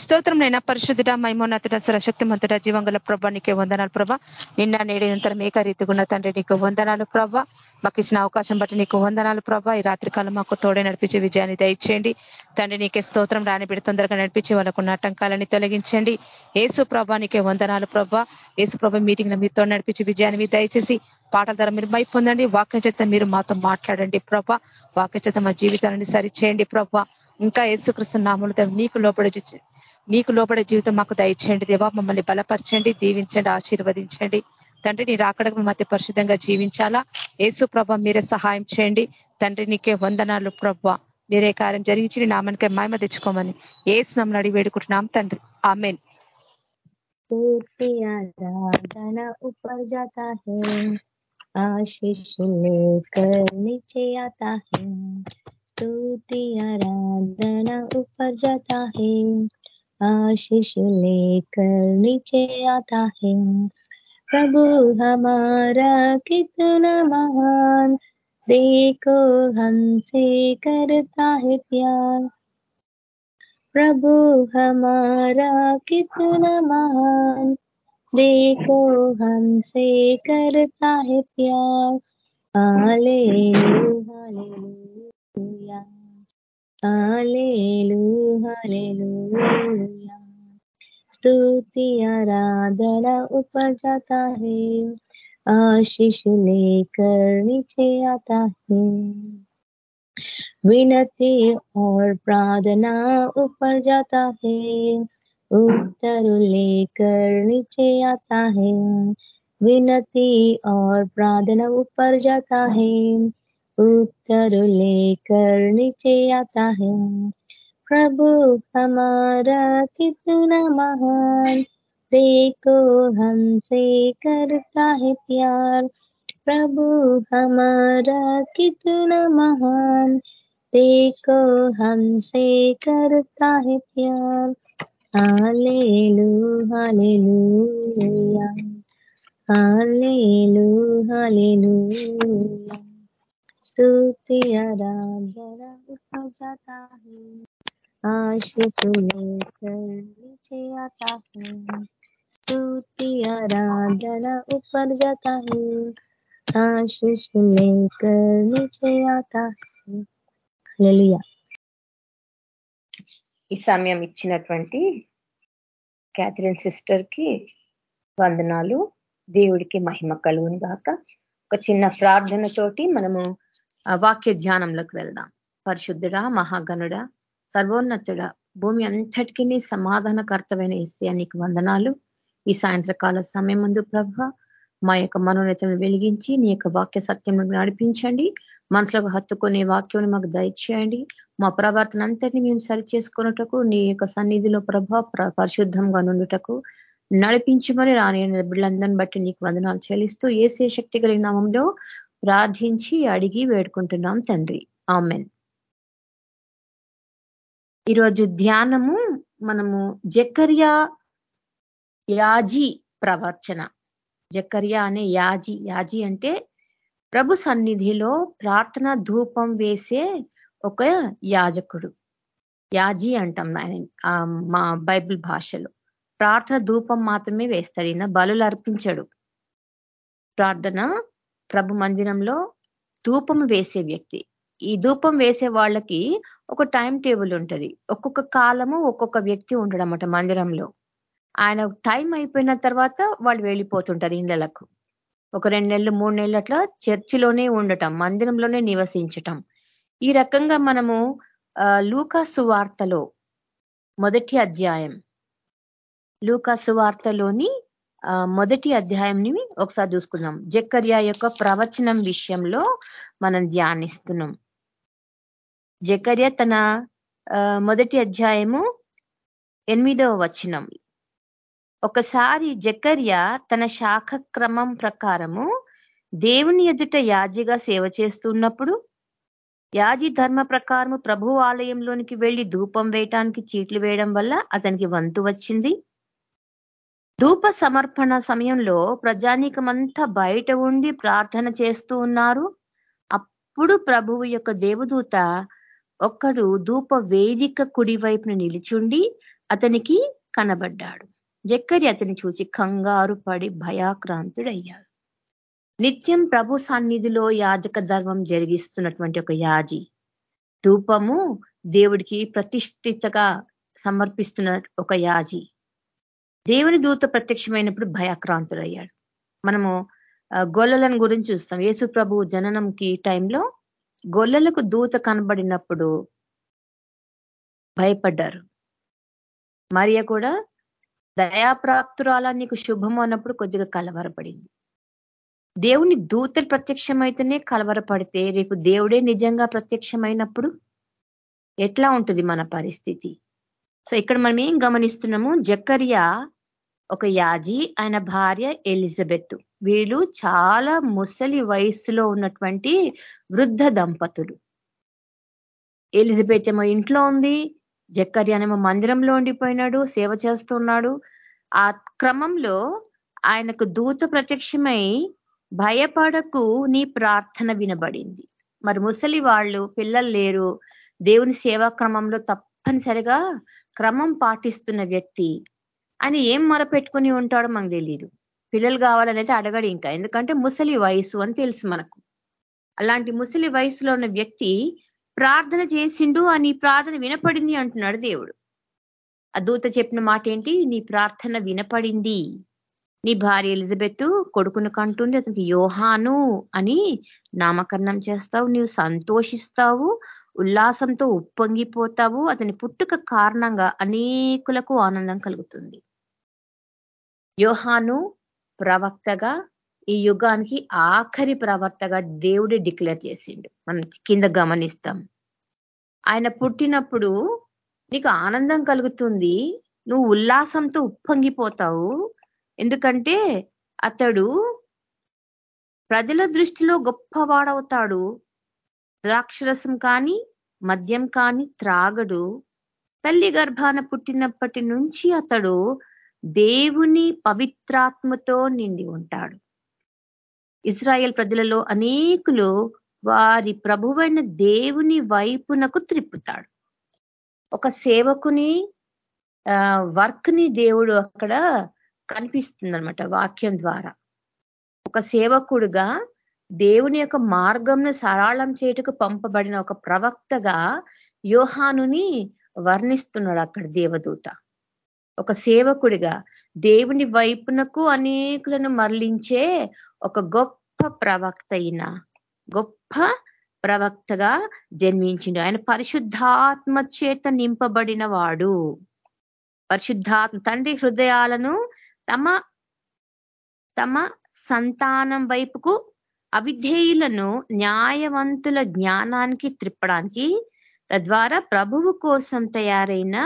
స్తోత్రం నైనా పరిశుద్ధుడ మైమోన్నతుడ సరశక్తిమంతుడ జీవంగల ప్రభా నీకే వందనాలు ప్రభా. నిన్న నేడు నిరంతరం ఏకరీతిగున్న తండ్రి నీకు వందనాలు ప్రభా. మాకు ఇచ్చిన అవకాశం బట్టి నీకు వందనాలు ప్రభా. ఈ రాత్రికాలం మాకు తోడే నడిపించే విజయాన్ని దయచేయండి. తండ్రి నీకే స్తోత్రం రానిబిడి తొందరగా నడిపించి వాళ్ళకు ఆటంకాలని తొలగించండి. ఏసు ప్రభా నీకే వందనాలు ప్రభా. ఏసు ప్రభ మీటింగ్ మీతో నడిపించి విజయాన్ని దయచేసి పాటల ద్వారా మీరు మై పొందండి. వాక్యం చేత మీరు మాతో మాట్లాడండి ప్రభా. వాక్య చేత మా జీవితాలని సరిచేయండి ప్రభా. ఇంకా యేసుకృష్ణ నామలతో నీకు లోపడి నీకు లోపడే జీవితం మాకు దయచేయండి దేవా మమ్మల్ని బలపరచండి దీవించండి ఆశీర్వదించండి తండ్రి నీ రాకడకు మధ్య పరిశుద్ధంగా జీవించాలా ఏసు ప్రభ మీరే సహాయం చేయండి తండ్రి నీకే వందనాలు ప్రభ మీరే కార్యం జరిగించి నామనికే మాయమ తెచ్చుకోమని ఏ స్నామని అడిగి వేడుకుంటున్నాం తండ్రి ఆమెన్ पूर्ति आराधना ऊपर जाता है आशीष लेकर नीचे आता है स्तुति आराधना ऊपर जाता है आशीष लेकर नीचे आता है प्रभु हमारा कितना महान देखो हमसे करता है प्यार प्रभु हमारा कितना महान देखो हमसे करता है प्यार हाले हालेलुया हालेलू हालेलुया स्तुति आराधना ऊपर जाता है। आशीष लेकर नीचे आता है। विनती और प्रार्थना ऊपर जाता है। उत्तर लेकर नीचे आता है। विनती और प्रार्थना ऊपर जाता है। उत्तर लेकर नीचे आता है। प्रभु हमारा कितना महान। देखो हमसे करता है प्यार। प्रभु हमारा कितना महान। देखो हमसे करता है प्यार। हालेलू हालेलूया। हालेलू हालेलूया। स्तुति आराधना ऊपर जाता है। आशीष लेकर नीचे आता है स्तुति आराधना ऊपर जाता है आशीष लेकर नीचे आता है ఈ సమయం ఇచ్చినటువంటి క్యాథరిన్ సిస్టర్ కి వందనాలు దేవుడికి మహిమ కలుగుని గాక ఒక చిన్న ప్రార్థనతోటి మనము వాక్య ధ్యానంలోకి వెళ్దాం పరిశుద్ధుడా మహాగణుడ సర్వోన్నతుడ భూమి అంతటికీ సమాధానకర్తమైన ఇస్తే నీకు వందనాలు. ఈ సాయంత్రకాల సమయం ముందు ప్రభ మా యొక్క మనోనేతలను వెలిగించి నీ యొక్క వాక్య సత్యం నడిపించండి. మనసులకు హత్తుకునే వాక్యం మాకు దయచేయండి. మా ప్రవర్తన అంతటిని మేము సరి చేసుకున్నటకు నీ యొక్క సన్నిధిలో ప్రభ పరిశుద్ధంగా నుండుటకు నడిపించమని రాని బిడ్డలందరిని బట్టి నీకు వందనాలు చెల్లిస్తూ ఏసే శక్తి కలిగిన నామంలో ప్రార్థించి అడిగి వేడుకుంటున్నాం తండ్రి. ఆమెన్. ఈరోజు ధ్యానము మనము జకర్యా యాజీ ప్రవర్చన జకర్యా అనే యాజీ యాజీ అంటే ప్రభు సన్నిధిలో ప్రార్థన ధూపం వేసే ఒక యాజకుడు. యాజీ అంటాం మా బైబిల్ భాషలో. ప్రార్థన ధూపం మాత్రమే వేస్తాడు ఈయన బలులు అర్పించడు. ప్రార్థన ప్రభు మందిరంలో ధూపం వేసే వ్యక్తి. ఈ ధూపం వేసే వాళ్ళకి ఒక టైం టేబుల్ ఉంటుంది. ఒక్కొక్క కాలము ఒక్కొక్క వ్యక్తి ఉండడమట మందిరంలో. ఆయన టైం అయిపోయిన తర్వాత వాళ్ళు వెళ్ళిపోతుంటారు ఇళ్ళలకు. ఒక రెండు నెలలు మూడు నెలలు అట్లా చర్చిలోనే ఉండటం మందిరంలోనే నివసించటం. ఈ రకంగా మనము లూకాసు వార్తలో మొదటి అధ్యాయం. లూకాసు వార్తలోని మొదటి అధ్యాయంని ఒకసారి చూసుకుందాం. జక్కర్యా యొక్క ప్రవచనం విషయంలో మనం ధ్యానిస్తున్నాం. జకర్య తన మొదటి అధ్యాయము ఎనిమిదవ వచనం. ఒకసారి జకర్య తన శాఖ క్రమం ప్రకారము దేవుని ఎదుట యాజిగా సేవ చేస్తున్నప్పుడు యాజి ధర్మ ప్రకారము ప్రభు ఆలయంలోనికి వెళ్ళి ధూపం వేయటానికి చీట్లు వేయడం వల్ల అతనికి వంతు వచ్చింది. ధూప సమర్పణ సమయంలో ప్రజానీకమంతా బయట ఉండి ప్రార్థన చేస్తూ ఉన్నారు. అప్పుడు ప్రభువు యొక్క దేవదూత ఒక్కడు ధూప వేదిక కుడి వైపున నిలిచుండి అతనికి కనబడ్డాడు. జక్కరి అతని చూసి కంగారు పడి భయాక్రాంతుడయ్యాడు. నిత్యం ప్రభు సన్నిధిలో యాజక ధర్మం జరిగిస్తున్నటువంటి ఒక యాజి ధూపము దేవుడికి ప్రతిష్ఠితగా సమర్పిస్తున్న ఒక యాజి. దేవుని దూత ప్రత్యక్షమైనప్పుడు భయాక్రాంతుడయ్యాడు. మనము గొల్లలను గురించి చూస్తాం. యేసు ప్రభు జననంకి టైంలో గొల్లలకు దూత కనబడినప్పుడు భయపడ్డారు. మరియ కూడా దయాప్రాప్తురాల నీకు శుభము అన్నప్పుడు కొద్దిగా కలవరపడింది. దేవుని దూతలు ప్రత్యక్షమైతేనే కలవరపడితే రేపు దేవుడే నిజంగా ప్రత్యక్షమైనప్పుడు ఎట్లా ఉంటుంది మన పరిస్థితి? సో ఇక్కడ మనం ఏం గమనిస్తున్నాము? జక్కరియా ఒక యాజీ ఆయన భార్య ఎలిజబెత్. వీళ్ళు చాలా ముసలి వయస్సులో ఉన్నటువంటి వృద్ధ దంపతులు. ఎలిజబెత్ ఏమో ఇంట్లో ఉంది జక్కర్యానేమో మందిరంలో ఉండిపోయినాడు సేవ చేస్తున్నాడు. ఆ క్రమంలో ఆయనకు దూత ప్రత్యక్షమై భయపడకు నీ ప్రార్థన వినబడింది. మరి ముసలి వాళ్ళు పిల్లలు లేరు. దేవుని సేవా క్రమంలో తప్పనిసరిగా క్రమం పాటిస్తున్న వ్యక్తి అని ఏం మొరపెట్టుకుని ఉంటాడో మనకు తెలియదు పిల్లలు కావాలనేది అడగడు ఇంకా. ఎందుకంటే ముసలి వయసు అని తెలుసు మనకు. అలాంటి ముసలి వయసులో ఉన్న వ్యక్తి ప్రార్థన చేసిండు అని ప్రార్థన వినపడింది అంటున్నాడు దేవుడు. ఆ దూత చెప్పిన మాట ఏంటి నీ ప్రార్థన వినపడింది. నీ భార్య ఎలిజబెత్ కొడుకును కంటుంది అతనికి యోహాను అని నామకరణం చేస్తావు నీవు సంతోషిస్తావు ఉల్లాసంతో ఉప్పొంగిపోతావు. అతని పుట్టుక కారణంగా అనేకులకు ఆనందం కలుగుతుంది. యోహాను ప్రవక్తగా ఈ యుగానికి ఆఖరి ప్రవర్తగా దేవుడే డిక్లేర్ చేసిండు. మనం కింద గమనిస్తాం. ఆయన పుట్టినప్పుడు నీకు ఆనందం కలుగుతుంది నువ్వు ఉల్లాసంతో ఉప్పొంగిపోతావు. ఎందుకంటే అతడు ప్రజల దృష్టిలో గొప్పవాడవుతాడు. ద్రాక్షరసం కానీ మద్యం కానీ త్రాగడు. తల్లి గర్భాన పుట్టినప్పటి నుంచి అతడు దేవుని పవిత్రాత్మతో నిండి ఉంటాడు. ఇజ్రాయెల్ ప్రజలలో అనేకులు వారి ప్రభువైన దేవుని వైపునకు త్రిప్పుతాడు. ఒక సేవకుని వర్క్ని దేవుడు అక్కడ కనిపిస్తుందనమాట వాక్యం ద్వారా. ఒక సేవకుడుగా దేవుని యొక్క మార్గంను సరళం చేటుకు పంపబడిన ఒక ప్రవక్తగా యోహానుని వర్ణిస్తున్నాడు అక్కడ దేవదూత. ఒక సేవకుడిగా దేవుని వైపునకు అనేకులను మరలించే ఒక గొప్ప ప్రవక్త అయిన గొప్ప ప్రవక్తగా జన్మించిండు. ఆయన పరిశుద్ధాత్మ చేత నింపబడిన వాడు. పరిశుద్ధాత్మ తండ్రి హృదయాలను తమ తమ సంతానం వైపుకు అవిధేయులను న్యాయవంతుల జ్ఞానానికి త్రిప్పడానికి తద్వారా ప్రభువు కోసం తయారైన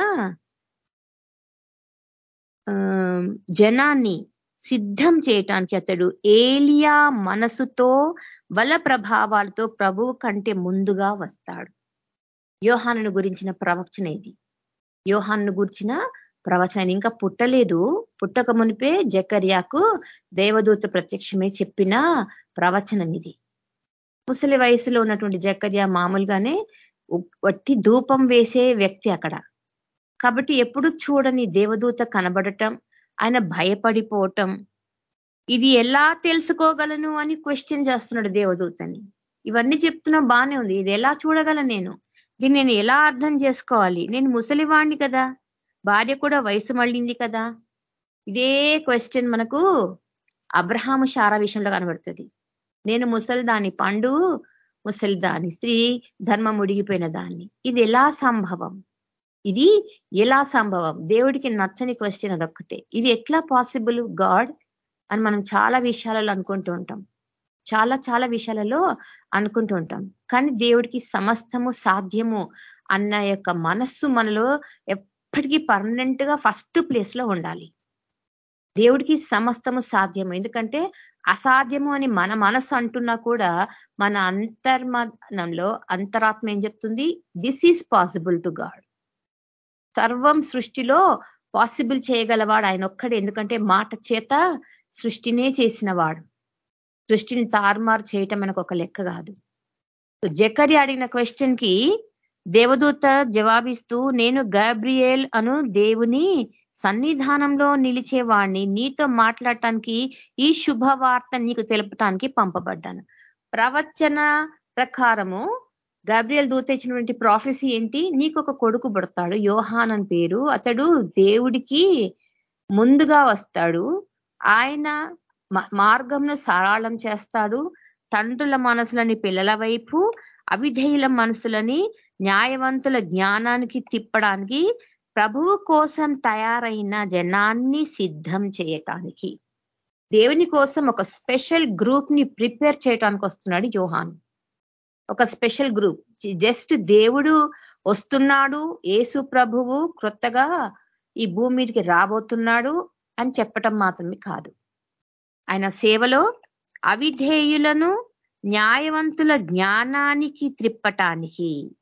జనాన్ని సిద్ధం చేయటానికి అతడు ఏలియా మనసుతో బల ప్రభావాలతో ప్రభువు కంటే ముందుగా వస్తాడు. యోహాను గురించిన ప్రవచన ఇది. యోహాను గురించిన ప్రవచన ఇంకా పుట్టలేదు. పుట్టక మునిపే జకర్యాకు దేవదూత ప్రత్యక్షమే చెప్పిన ప్రవచనం ఇది. ముసలి వయసులో ఉన్నటువంటి జకర్యా మామూలుగానే వట్టి ధూపం వేసే వ్యక్తి అక్కడ. కాబట్టి ఎప్పుడు చూడని దేవదూత కనబడటం ఆయన భయపడిపోవటం ఇది ఎలా తెలుసుకోగలను అని క్వశ్చన్ చేస్తున్నాడు దేవదూతని. ఇవన్నీ చెప్తున్నా బానే ఉంది. ఇది ఎలా చూడగలను నేను? దీన్ని నేను ఎలా అర్థం చేసుకోవాలి? నేను ముసలివాణ్ణి కదా? భార్య కూడా వయసు మళ్ళింది కదా? ఇదే క్వశ్చన్ మనకు అబ్రహాము శారా విషయంలో కనబడుతుంది. నేను ముసలి దాని పండు ముసలి దాని స్త్రీ ధర్మం ఉడిగిపోయిన దాన్ని. ఇది ఎలా సంభవం? ఇది ఎలా సంభవం? దేవుడికి నచ్చని క్వశ్చన్ అదొక్కటే. ఇది ఎట్లా పాసిబుల్ గాడ్ అని మనం చాలా విషయాలలో అనుకుంటూ ఉంటాం. చాలా చాలా విషయాలలో అనుకుంటూ ఉంటాం. కానీ దేవుడికి సమస్తము సాధ్యము అన్న యొక్క మనస్సు మనలో ఎప్పటికీ పర్మనెంట్గా ఫస్ట్ ప్లేస్లో ఉండాలి. దేవుడికి సమస్తము సాధ్యము. ఎందుకంటే అసాధ్యము అని మన మనసు అంటున్నా కూడా మన అంతర్మనంలో అంతరాత్మ ఏం చెప్తుంది? This is possible to God సర్వం సృష్టిలో పాసిబుల్ చేయగలవాడు. ఆయన ఒక్కడే. ఎందుకంటే మాట చేత సృష్టినే చేసిన వాడు సృష్టిని తారుమారు చేయటం మనకు ఒక లెక్క కాదు. జకరి అడిగిన క్వశ్చన్కి దేవదూత జవాబిస్తూ నేను గాబ్రియేల్ అను దేవుని సన్నిధానంలో నిలిచేవాణ్ణి. నీతో మాట్లాడటానికి ఈ శుభవార్త నీకు తెలపటానికి పంపబడ్డాను. ప్రవచన ప్రకారము గాబ్రియల్ దూత ఇచ్చినటువంటి ప్రాఫెసీ ఏంటి? నీకు ఒక కొడుకు పుడతాడు యోహాన్ అని పేరు. అతడు దేవుడికి ముందుగా వస్తాడు. ఆయన మార్గంను సరళం చేస్తాడు. తండ్రుల మనసులని పిల్లల వైపు అవిధేయుల మనసులని న్యాయవంతుల జ్ఞానానికి తిప్పడానికి ప్రభువు కోసం తయారైన జనాన్ని సిద్ధం చేయటానికి. దేవుని కోసం ఒక స్పెషల్ గ్రూప్ని ప్రిపేర్ చేయటానికి వస్తున్నాడు యోహాన్. ఒక స్పెషల్ గ్రూప్. జస్ట్ దేవుడు వస్తున్నాడు ఏసు ప్రభువు క్రొత్తగా ఈ భూమి మీదకి రాబోతున్నాడు అని చెప్పటం మాత్రమే కాదు. ఆయన సేవలో అవిధేయులను న్యాయవంతుల జ్ఞానానికి త్రిప్పటానికి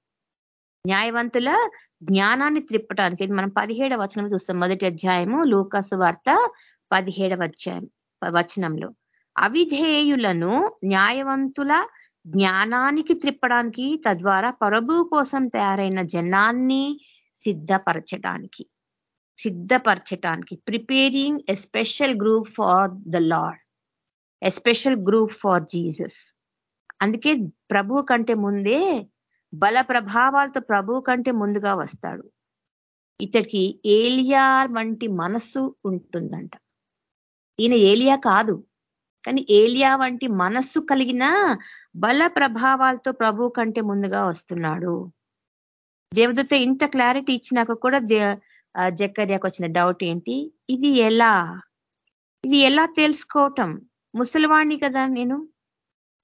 న్యాయవంతుల జ్ఞానాన్ని త్రిప్పటానికి. మనం పదిహేడవ వచనం చూస్తాం. మొదటి అధ్యాయము లూకాసు వార్త పదిహేడవ అధ్యాయం వచనంలో. అవిధేయులను న్యాయవంతుల జ్ఞానానికి త్రిప్పడానికి తద్వారా ప్రభు కోసం తయారైన జనాన్ని సిద్ధపరచడానికి సిద్ధపరచటానికి. Preparing a special group for the lord a special group for Jesus. అందుకే ప్రభు కంటే ముందే బల ప్రభావాలతో ప్రభు కంటే ముందుగా వస్తాడు. ఇతడికి ఏలియా వంటి మనస్సు ఉంటుందంట. ఈయన ఏలియా కాదు. కానీ ఏలియా వంటి మనస్సు కలిగిన బల ప్రభావాలతో ప్రభు కంటే ముందుగా వస్తున్నాడు. దేవదత్త ఇంత క్లారిటీ ఇచ్చినాక కూడా జక్కర్యాకు వచ్చిన డౌట్ ఏంటి? ఇది ఎలా? ఇది ఎలా తెలుసుకోవటం? ముసలివాణ్ణి కదా నేను?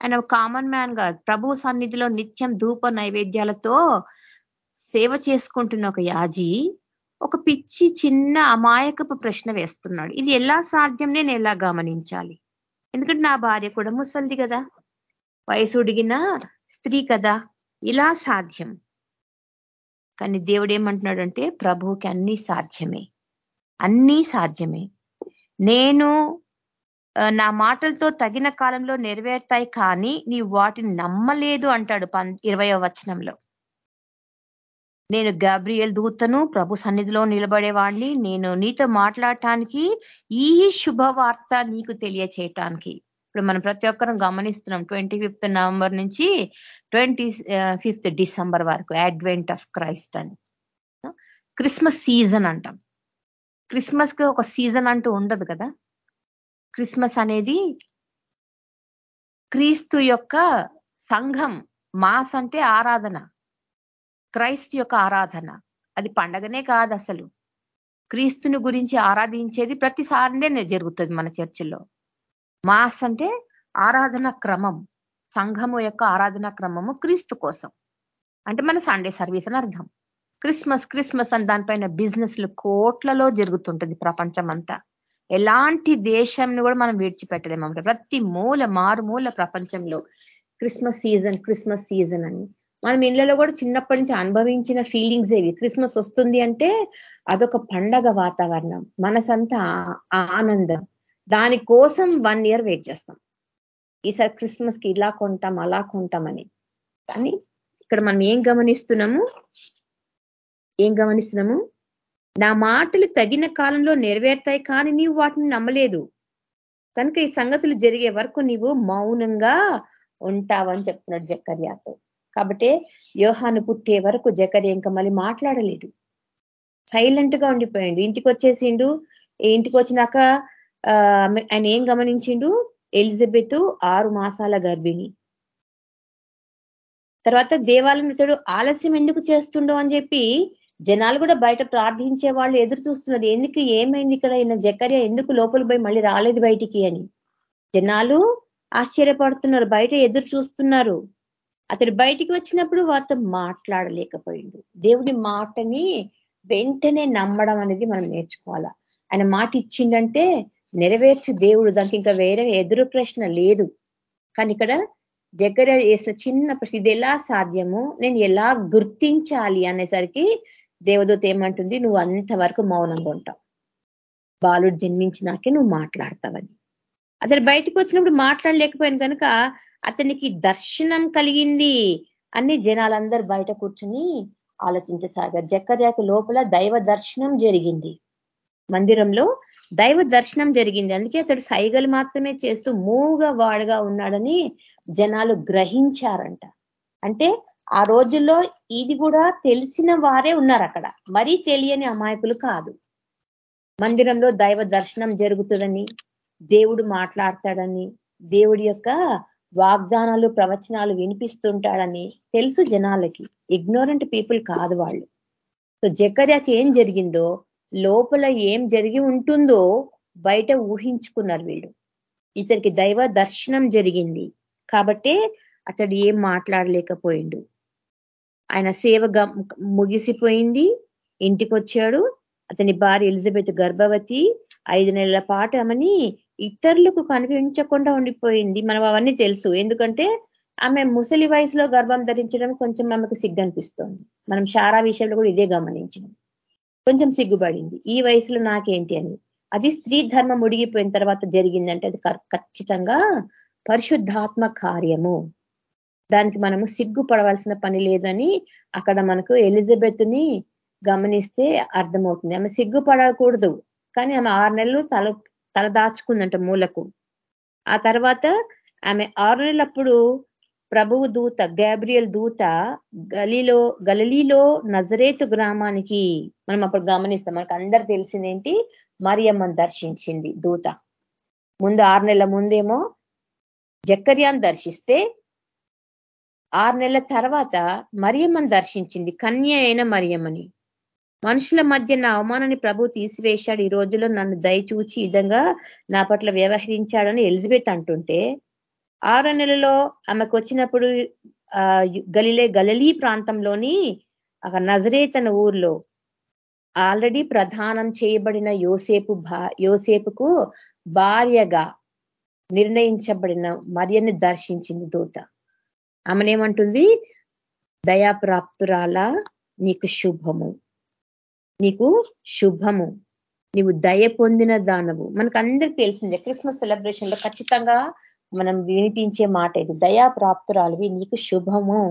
ఆయన కామన్ మ్యాన్గా ప్రభు సన్నిధిలో నిత్యం ధూప నైవేద్యాలతో సేవ చేసుకుంటున్న ఒక యాజీ ఒక పిచ్చి చిన్న అమాయకపు ప్రశ్న వేస్తున్నాడు. ఇది ఎలా సాధ్యం? నేను ఎలా గమనించాలి? ఎందుకంటే నా భార్య కూడా ముసలిది కదా. వయసు ఉడిగిన స్త్రీ కదా. ఇలా సాధ్యం. కానీ దేవుడు ఏమంటున్నాడంటే ప్రభువుకి అన్నీ సాధ్యమే. అన్నీ సాధ్యమే. నేను నా మాటలతో తగిన కాలంలో నెరవేర్తాయి కానీ నీ వాటిని నమ్మలేదు అంటాడు ఇరవయో వచనంలో. నేను గాబ్రియల్ దూతను ప్రభు సన్నిధిలో నిలబడేవాడిని నేను నీతో మాట్లాడటానికి ఈ శుభవార్త నీకు తెలియచేయటానికి. ఇప్పుడు మనం ప్రతి ఒక్కరం గమనిస్తున్నాం ట్వంటీ ఫిఫ్త్ నవంబర్ నుంచి ట్వంటీ ఫిఫ్త్ డిసెంబర్ వరకు అడ్వెంట్ ఆఫ్ క్రైస్ట్ అని. క్రిస్మస్ సీజన్ అంటాం. క్రిస్మస్కి ఒక సీజన్ అంటూ ఉండదు కదా? క్రిస్మస్ అనేది క్రీస్తు యొక్క సంఘం మాస్ అంటే ఆరాధన. క్రైస్త్ యొక్క ఆరాధన. అది పండగనే కాదు అసలు. క్రీస్తుని గురించి ఆరాధించేది ప్రతిసారినే జరుగుతుంది మన చర్చిలో. మాస్ అంటే ఆరాధన క్రమం. సంఘము యొక్క ఆరాధన క్రమము క్రీస్తు కోసం. అంటే మన సండే సర్వీస్ అని అర్థం. క్రిస్మస్ క్రిస్మస్ అని దానిపైన బిజినెస్లు కోట్లలో జరుగుతుంటుంది ప్రపంచం అంతా ఎలాంటి దేశంని కూడా మనం విడిచిపెట్టలేము. ప్రతి మూల మారుమూల ప్రపంచంలో క్రిస్మస్ సీజన్ క్రిస్మస్ సీజన్ అని. మనం ఇళ్ళలో కూడా చిన్నప్పటి నుంచి అనుభవించిన ఫీలింగ్స్ ఏవి క్రిస్మస్ వస్తుంది అంటే అదొక పండగ వాతావరణం. మనసంతా ఆనందం. దానికోసం వన్ ఇయర్ వెయిట్ చేస్తాం. ఈసారి క్రిస్మస్కి ఇలా కొంటాం అలా కొంటామని కానీ ఇక్కడ మనం ఏం గమనిస్తున్నాము? ఏం గమనిస్తున్నాము? నా మాటలు తగిన కాలంలో నెరవేరుతాయి కానీ నీవు వాటిని నమ్మలేదు. కనుక ఈ సంగతులు జరిగే వరకు నీవు మౌనంగా ఉంటావని చెప్తున్నాడు జక్కర్యాతో కాబట్టి యోహాను పుట్టే వరకు జకర్య ఇంకా మళ్ళీ మాట్లాడలేదు. సైలెంట్గా ఉండిపోయిండు. ఇంటికి వచ్చేసిండు. ఇంటికి వచ్చినాక ఆయన ఏం గమనించిండు? ఎలిజబెత్ ఆరు మాసాల గర్భిణి. తర్వాత దేవాలయం ఇతడు ఆలస్యం ఎందుకు చేస్తుండో అని చెప్పి జనాలు కూడా బయట ప్రార్థించే వాళ్ళు ఎదురు చూస్తున్నారు. ఎందుకు ఏమైంది ఇక్కడ? ఈయన జకర్య ఎందుకు లోపల పోయి మళ్ళీ రాలేదు బయటికి అని. జనాలు ఆశ్చర్యపడుతున్నారు. బయట ఎదురు చూస్తున్నారు. అతడు బయటికి వచ్చినప్పుడు వారితో మాట్లాడలేకపోయిండు. దేవుడి మాటని వెంటనే నమ్మడం అనేది మనం నేర్చుకోవాలా? ఆయన మాట ఇచ్చిండంటే నెరవేర్చు దేవుడు దానికి ఇంకా వేరే ఎదురు ప్రశ్న లేదు. కానీ ఇక్కడ దగ్గర వేసిన చిన్న ప్రశ్న ఇది ఎలా సాధ్యము? నేను ఎలా గుర్తించాలి? అనేసరికి దేవదూత ఏమంటుంది నువ్వు అంతవరకు మౌనంగా ఉంటావు. బాలుడు జన్మించినాకే నువ్వు మాట్లాడతావని. అతను బయటకు వచ్చినప్పుడు మాట్లాడలేకపోయాను కనుక అతనికి దర్శనం కలిగింది అన్ని జనాలందరూ బయట కూర్చుని ఆలోచించసాగారు. జక్కర్యాకు లోపల దైవ దర్శనం జరిగింది. మందిరంలో దైవ దర్శనం జరిగింది. అందుకే అతడు సైగలు మాత్రమే చేస్తూ మూగా వాడుగా ఉన్నాడని జనాలు గ్రహించారంట. అంటే ఆ రోజుల్లో ఇది కూడా తెలిసిన వారే ఉన్నారు అక్కడ. మరీ తెలియని అమాయకులు కాదు. మందిరంలో దైవ దర్శనం జరుగుతుందని దేవుడు మాట్లాడతాడని దేవుడి యొక్క వాగ్దానాలు ప్రవచనాలు వినిపిస్తుంటాడని తెలుసు జనాలకి. ఇగ్నోరెంట్ పీపుల్ కాదు వాళ్ళు. సో జకర్యాకి ఏం జరిగిందో లోపల ఏం జరిగి ఉంటుందో బయట ఊహించుకున్నారు వీళ్ళు. ఇతనికి దైవ దర్శనం జరిగింది. కాబట్టే అతడు ఏం మాట్లాడలేకపోయిండు. ఆయన సేవ ముగిసిపోయింది. ఇంటికి వచ్చాడు అతని భార్య ఎలిజబెత్ గర్భవతి. ఐదు నెలల పాటు ఆమెని ఇతరులకు కనిపించకుండా ఉండిపోయింది. మనం అవన్నీ తెలుసు. ఎందుకంటే ఆమె ముసలి వయసులో గర్భం ధరించడం కొంచెం ఆమెకు సిగ్గు అనిపిస్తోంది మనం శారా విషయంలో కూడా ఇదే గమనించినాం. కొంచెం సిగ్గుపడింది. ఈ వయసులో నాకేంటి అని. అది స్త్రీ ధర్మం ముడిగిపోయిన తర్వాత జరిగిందంటే అది ఖచ్చితంగా పరిశుద్ధాత్మ కార్యము. దానికి మనము సిగ్గుపడవలసిన పని లేదని అక్కడ మనకు ఎలిజబెత్ని గమనిస్తే అర్థమవుతుంది. ఆమె సిగ్గుపడకూడదు. కానీ ఆమె ఆరు నెలలు తల తల దాచుకుందంట మూలకు. ఆ తర్వాత ఆమె ఆరు నెలలప్పుడు ప్రభువు దూత గ్యాబ్రియల్ దూత గలీలో గలలీలో నజరేతు గ్రామానికి మనం అప్పుడు గమనిస్తాం. మనకు అందరు తెలిసిందేంటి? మరియమ్మను దర్శించింది దూత. ముందు ఆరు నెలల ముందేమో జక్కర్యాన్ని దర్శిస్తే ఆరు నెలల తర్వాత మరియమ్మను దర్శించింది కన్య అయిన మరియమ్మని. మనుషుల మధ్య నా అవమానాన్ని ప్రభు తీసివేశాడు. ఈ రోజులో నన్ను దయచూచి విధంగా నా పట్ల వ్యవహరించాడని ఎలిజబెత్ అంటుంటే ఆరో నెలలో ఆమెకు వచ్చినప్పుడు గలిలే గలలీ ప్రాంతంలోని నజరేతన ఊర్లో ఆల్రెడీ ప్రధానం చేయబడిన యోసేపు యోసేపుకు భార్యగా నిర్ణయించబడిన మరియని దర్శించింది దూత. ఆమెనేమంటుంది? దయాప్రాప్తురాల నీకు శుభము. నీకు శుభము నీవు దయ పొందిన దానవు. మనకు అందరికి తెలిసిందే క్రిస్మస్ సెలబ్రేషన్లో ఖచ్చితంగా మనం వినిపించే మాట ఇది. దయా ప్రాప్తురాలువి నీకు శుభము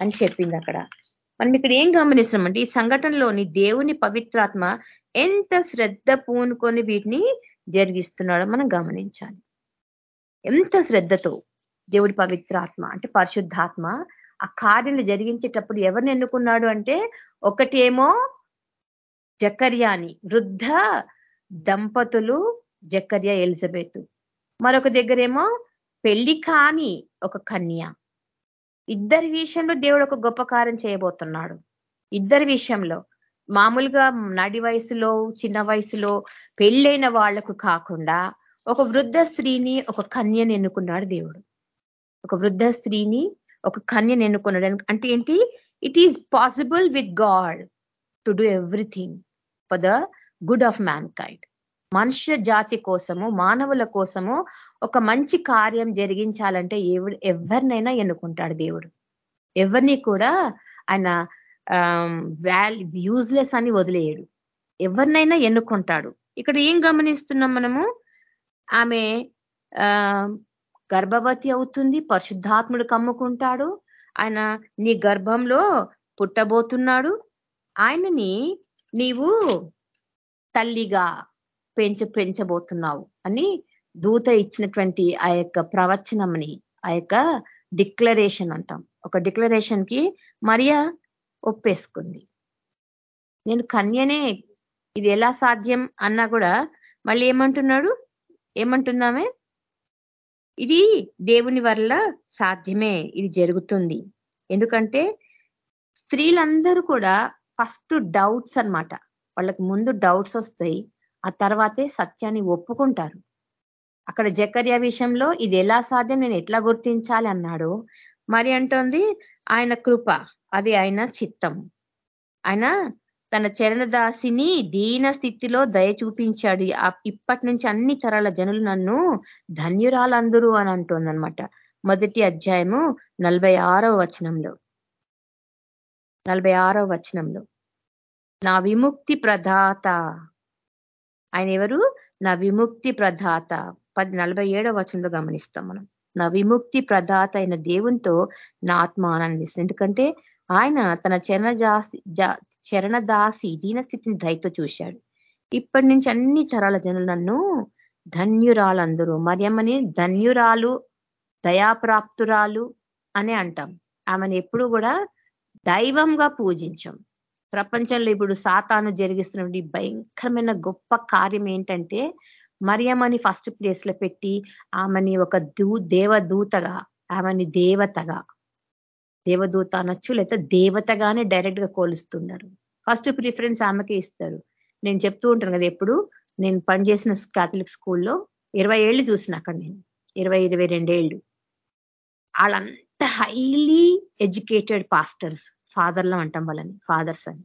అని చెప్పింది అక్కడ. మనం ఇక్కడ ఏం గమనిస్తున్నామంటే ఈ సంఘటనలోని దేవుని పవిత్రాత్మ ఎంత శ్రద్ధ పూనుకొని వీటిని జరిగిస్తున్నాడో మనం గమనించాలి. ఎంత శ్రద్ధతో దేవుడి పవిత్రాత్మ అంటే పరిశుద్ధాత్మ ఆ కార్యలు జరిగించేటప్పుడు ఎవరిని ఎన్నుకున్నాడు అంటే ఒకటేమో జకర్యాని వృద్ధ దంపతులు జకర్య ఎలిజబెత్. మరొక దగ్గరేమో పెళ్ళి కాని ఒక కన్య. ఇద్దరి విషయంలో దేవుడు ఒక గొప్ప కార్యం చేయబోతున్నాడు. ఇద్దరి విషయంలో మామూలుగా నడి వయసులో చిన్న వయసులో పెళ్ళైన వాళ్ళకు కాకుండా ఒక వృద్ధ స్త్రీని ఒక కన్యని ఎన్నుకున్నాడు దేవుడు. ఒక వృద్ధ స్త్రీని ఒక కన్యని ఎన్నుకున్నాడు. అంటే ఏంటి? It is possible with God to do everything for the good of mankind మనుష్య జాతి కోసము మానవుల కోసము ఒక మంచి కార్యం జరిగించాలంటే ఎవరినైనా ఎన్నుకుంటాడు దేవుడు. ఎవరిని కూడా ఆయన వాల్ యూజ్లెస్ అని వదిలేయడు. ఎవరినైనా ఎన్నుకుంటాడు. ఇక్కడ ఏం గమనిస్తున్నాం మనము? ఆమె గర్భవతి అవుతుంది పరిశుద్ధాత్ముడు కమ్ముకుంటాడు. ఆయన నీ గర్భంలో పుట్టబోతున్నాడు. ఆయనని నీవు తల్లిగా పెంచ పెంచబోతున్నావు అని దూత ఇచ్చినటువంటి ఆ యొక్క ప్రవచనంని ఆ యొక్క డిక్లరేషన్ అంటాం. ఒక డిక్లరేషన్కి మరియా ఒప్పేసుకుంది. నేను కన్యనే ఇది ఎలా సాధ్యం అన్నా కూడా మళ్ళీ ఏమంటున్నాడు? ఏమంటున్నామే? ఇది దేవుని వల్ల సాధ్యమే ఇది జరుగుతుంది. ఎందుకంటే స్త్రీలందరూ కూడా ఫస్ట్ డౌట్స్ అనమాట వాళ్ళకి ముందు డౌట్స్ వస్తాయి. ఆ తర్వాతే సత్యాన్ని ఒప్పుకుంటారు. అక్కడ జకర్య విషయంలో ఇది ఎలా సాధ్యం? నేను ఎట్లా గుర్తించాలి? అన్నాడు. మరి అంటోంది ఆయన కృప అది ఆయన చిత్తం. ఆయన తన చరణదాసిని దీన స్థితిలో దయ చూపించాడు. ఇప్పటి నుంచి అన్ని తరాల జనులు నన్ను ధన్యురాలందరూ అని అంటోందనమాట మొదటి అధ్యాయము నలభై వచనంలో. నలభై వచనంలో. నా విముక్తి ప్రదాత ఆయన ఎవరు? నా విముక్తి ప్రదాత పది నలభై ఏడవ వచనంలో గమనిస్తాం మనం. నా విముక్తి ప్రదాత అయిన దేవునితో నా ఆత్మ ఆనందిస్తుంది. ఎందుకంటే ఆయన తన చరణదాసి చరణదాసి దీనస్థితిని దయతో చూశాడు. ఇప్పటి నుంచి అన్ని తరాల జనులు నన్ను ధన్యురాలందరూ మరియమ్మని ధన్యురాలు దయాప్రాప్తురాలు అనే అంటాం. ఆమెను ఎప్పుడు కూడా దైవంగా పూజించాం. ప్రపంచంలో ఇప్పుడు సాతాను జరిగిస్తున్న భయంకరమైన గొప్ప కార్యం ఏంటంటే మరియమ్మని ఫస్ట్ ప్లేస్లో పెట్టి ఆమెని ఒక దూ దేవదూతగా ఆమెని దేవతగా దేవదూత అనొచ్చు లేదా దేవతగానే డైరెక్ట్గా కోలుస్తున్నారు. ఫస్ట్ ప్రిఫరెన్స్ ఆమెకే ఇస్తారు. నేను చెప్తూ ఉంటాను కదా ఎప్పుడు నేను పనిచేసిన కాథలిక్ స్కూల్లో ఇరవై ఏళ్ళు చూసిన అక్కడ నేను ఇరవై ఇరవై రెండేళ్ళు వాళ్ళంత హైలీ ఎడ్యుకేటెడ్ పాస్టర్స్ ఫాదర్లో అంటాం వాళ్ళని ఫాదర్స్ అని.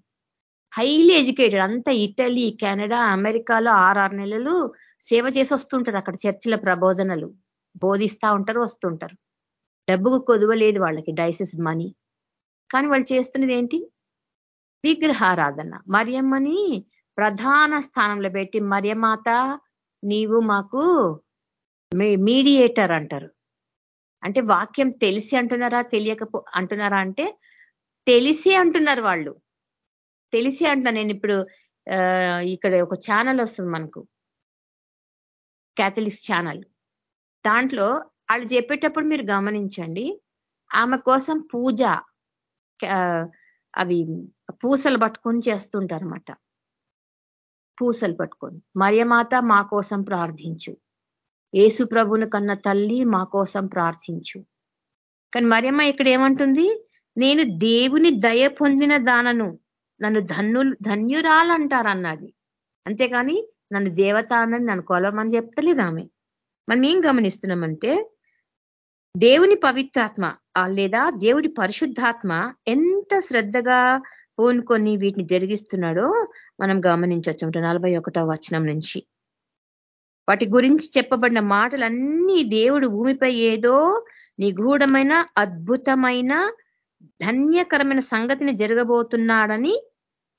హైలీ ఎడ్యుకేటెడ్ అంతా ఇటలీ కెనడా అమెరికాలో ఆరారు నెలలు సేవ చేసి వస్తుంటారు అక్కడ చర్చిల ప్రబోధనలు. బోధిస్తా ఉంటారు వస్తుంటారు. డబ్బుకు కొదువలేదు వాళ్ళకి డైసిస్ మనీ. కానీ వాళ్ళు చేస్తున్నది ఏంటి? విగ్రహారాధన. మరియమ్మని ప్రధాన స్థానంలో పెట్టి మరియమాత నీవు మాకు మీడియేటర్ అంటారు. అంటే వాక్యం తెలిసి అంటున్నారా తెలియకపో అంటున్నారా అంటే తెలిసి అంటున్నారు వాళ్ళు. తెలిసి అంటున్నా నేను ఇప్పుడు ఇక్కడ ఒక ఛానల్ వస్తుంది మనకు. Catholics channel. దాంట్లో వాళ్ళు చెప్పేటప్పుడు మీరు గమనించండి. ఆమె కోసం పూజ అవి పూసలు పట్టుకొని చేస్తుంటారనమాట పూసలు పట్టుకొని. మరియమాత మా కోసం ప్రార్థించు. ఏసు ప్రభును కన్న తల్లి మా కోసం ప్రార్థించు. కానీ మరియమ్మ ఇక్కడ ఏమంటుంది? నేను దేవుని దయ పొందిన దానను నన్ను ధన్యు ధన్యురాలంటారు అన్నది అంతేగాని నన్ను దేవత అన్నది నన్ను కొలవమని చెప్తలేదు ఆమె. మనం ఏం గమనిస్తున్నామంటే దేవుని పవిత్రాత్మ లేదా దేవుడి పరిశుద్ధాత్మ ఎంత శ్రద్ధగా పూనుకొని వీటిని జరిగిస్తున్నాడో మనం గమనించవచ్చు. నలభై వచనం నుంచి. వాటి గురించి చెప్పబడిన మాటలన్నీ దేవుడు భూమిపై ఏదో నిగూఢమైన అద్భుతమైన ధన్యకరమైన సంగతిని జరగబోతున్నాడని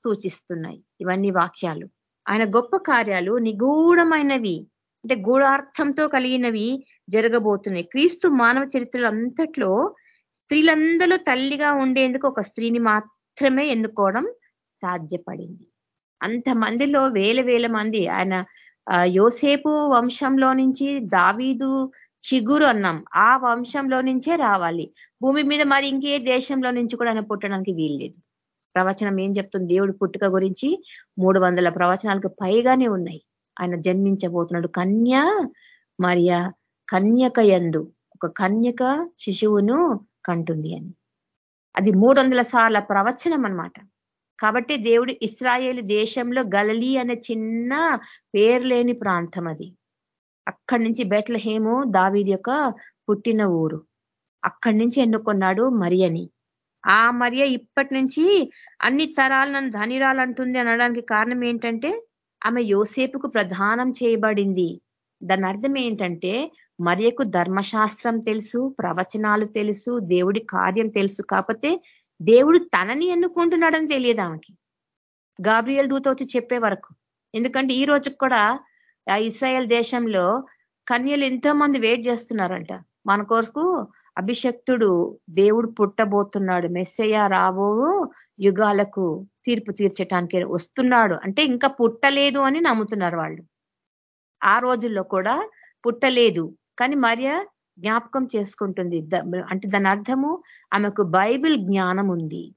సూచిస్తున్నాయి ఇవన్నీ వాక్యాలు. ఆయన గొప్ప కార్యాలు నిగూఢమైనవి అంటే గూఢార్థంతో కలిగినవి జరగబోతున్నాయి. క్రీస్తు మానవ చరిత్రలు అంతట్లో స్త్రీలందరూ తల్లిగా ఉండేందుకు ఒక స్త్రీని మాత్రమే ఎన్నుకోవడం సాధ్యపడింది. అంతమందిలో వేల వేల మంది ఆయన యోసేపు వంశంలో నుంచి దావీదు చిగురు అన్నాం ఆ వంశంలో నుంచే రావాలి. భూమి మీద మరి ఇంకే దేశంలో నుంచి కూడా ఆయన పుట్టడానికి వీల్లేదు. ప్రవచనం ఏం చెప్తుంది? దేవుడు పుట్టుక గురించి మూడు వందల ప్రవచనాలకు పైగానే ఉన్నాయి. ఆయన జన్మించబోతున్నాడు కన్య మరియ కన్యక ఎందు ఒక కన్యక శిశువును కంటుంది అని. అది మూడు సార్ల ప్రవచనం అనమాట కాబట్టి దేవుడు ఇస్రాయేల్ దేశంలో గలలీ అనే చిన్న పేరు లేని ప్రాంతం అది. అక్కడి నుంచి బెట్లహేము దావీది యొక్క పుట్టిన ఊరు. అక్కడి నుంచి ఎన్నుకున్నాడు మరియని. ఆ మరియ ఇప్పటి నుంచి అన్ని తరాలు నన్ను ధనిరాలంటుంది అనడానికి కారణం ఏంటంటే ఆమె యోసేపుకు ప్రధానం చేయబడింది. దాని అర్థం ఏంటంటే మరియకు ధర్మశాస్త్రం తెలుసు ప్రవచనాలు తెలుసు దేవుడి కార్యం తెలుసు. కాకపోతే దేవుడు తనని ఎన్నుకుంటున్నాడని తెలియదు ఆమెకి. గాబ్రియల్ దూత వచ్చి చెప్పే వరకు. ఎందుకంటే ఈ రోజుకి కూడా ఆ ఇస్రాయల్ దేశంలో కన్యలు ఎంతో మంది వెయిట్ చేస్తున్నారంట. మన కొరకు అభిషక్తుడు దేవుడు పుట్టబోతున్నాడు. మెస్సయ్య రాబో యుగాలకు తీర్పు తీర్చటానికి వస్తున్నాడు. అంటే ఇంకా పుట్టలేదు అని నమ్ముతున్నారు వాళ్ళు. ఆ రోజుల్లో కూడా పుట్టలేదు. కానీ మరియ జ్ఞాపకం చేసుకుంటుంది. అంటే దాని అర్థము ఆమెకు బైబిల్ జ్ఞానం ఉంది.